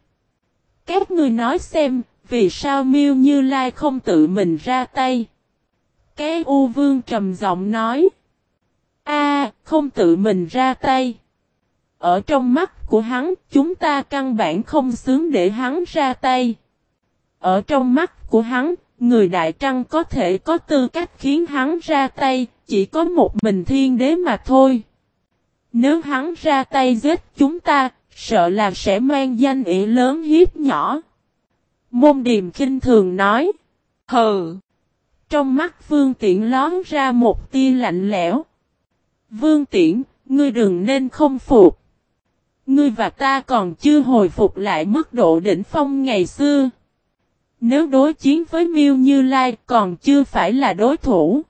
Các người nói xem, vì sao Miêu Như Lai không tự mình ra tay? Cái U Vương trầm giọng nói. A, không tự mình ra tay. Ở trong mắt của hắn, chúng ta căn bản không xứng để hắn ra tay. Ở trong mắt của hắn, người Đại Trăng có thể có tư cách khiến hắn ra tay, chỉ có một mình thiên đế mà thôi. Nếu hắn ra tay giết chúng ta, sợ là sẽ mang danh ý lớn hiếp nhỏ. Môn điềm kinh thường nói. Hừ. Trong mắt vương tiễn lón ra một tia lạnh lẽo. Vương tiễn, ngươi đừng nên không phục. Ngươi và ta còn chưa hồi phục lại mức độ đỉnh phong ngày xưa. Nếu đối chiến với Miêu Như Lai còn chưa phải là đối thủ.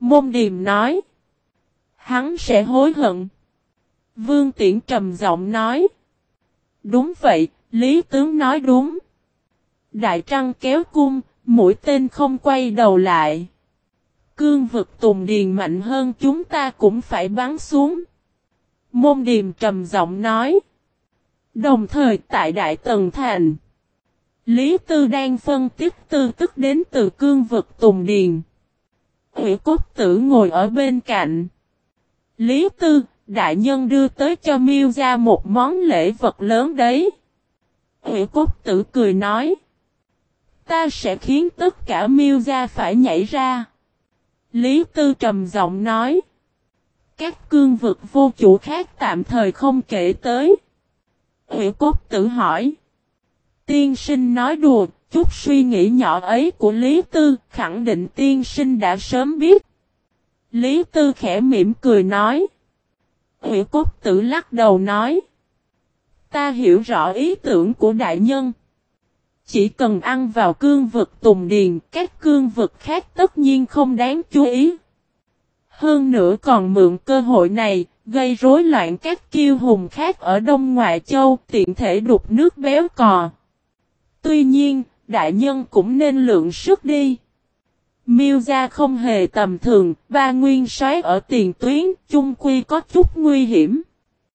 Môn Điềm nói. Hắn sẽ hối hận. Vương Tiễn trầm giọng nói. Đúng vậy, Lý Tướng nói đúng. Đại Trăng kéo cung, mũi tên không quay đầu lại. Cương vực tùng điền mạnh hơn chúng ta cũng phải bắn xuống. Môn Điềm trầm giọng nói. Đồng thời tại Đại Tần Thành. Lý Tư đang phân tích tư tức đến từ cương vực Tùng Điền. Hủy cốt tử ngồi ở bên cạnh. Lý Tư, đại nhân đưa tới cho Miêu ra một món lễ vật lớn đấy. Hủy cốt tử cười nói. Ta sẽ khiến tất cả Miêu gia phải nhảy ra. Lý Tư trầm giọng nói. Các cương vực vô chủ khác tạm thời không kể tới. Hủy cốt tử hỏi. Tiên sinh nói đùa, chút suy nghĩ nhỏ ấy của Lý Tư, khẳng định tiên sinh đã sớm biết. Lý Tư khẽ mỉm cười nói. Hủy cốt tử lắc đầu nói. Ta hiểu rõ ý tưởng của đại nhân. Chỉ cần ăn vào cương vực tùng điền, các cương vực khác tất nhiên không đáng chú ý. Hơn nữa còn mượn cơ hội này, gây rối loạn các kiêu hùng khác ở Đông Ngoại Châu, tiện thể đục nước béo cò. Tuy nhiên, đại nhân cũng nên lượng sức đi. Miêu gia không hề tầm thường, ba nguyên soái ở tiền tuyến, chung quy có chút nguy hiểm.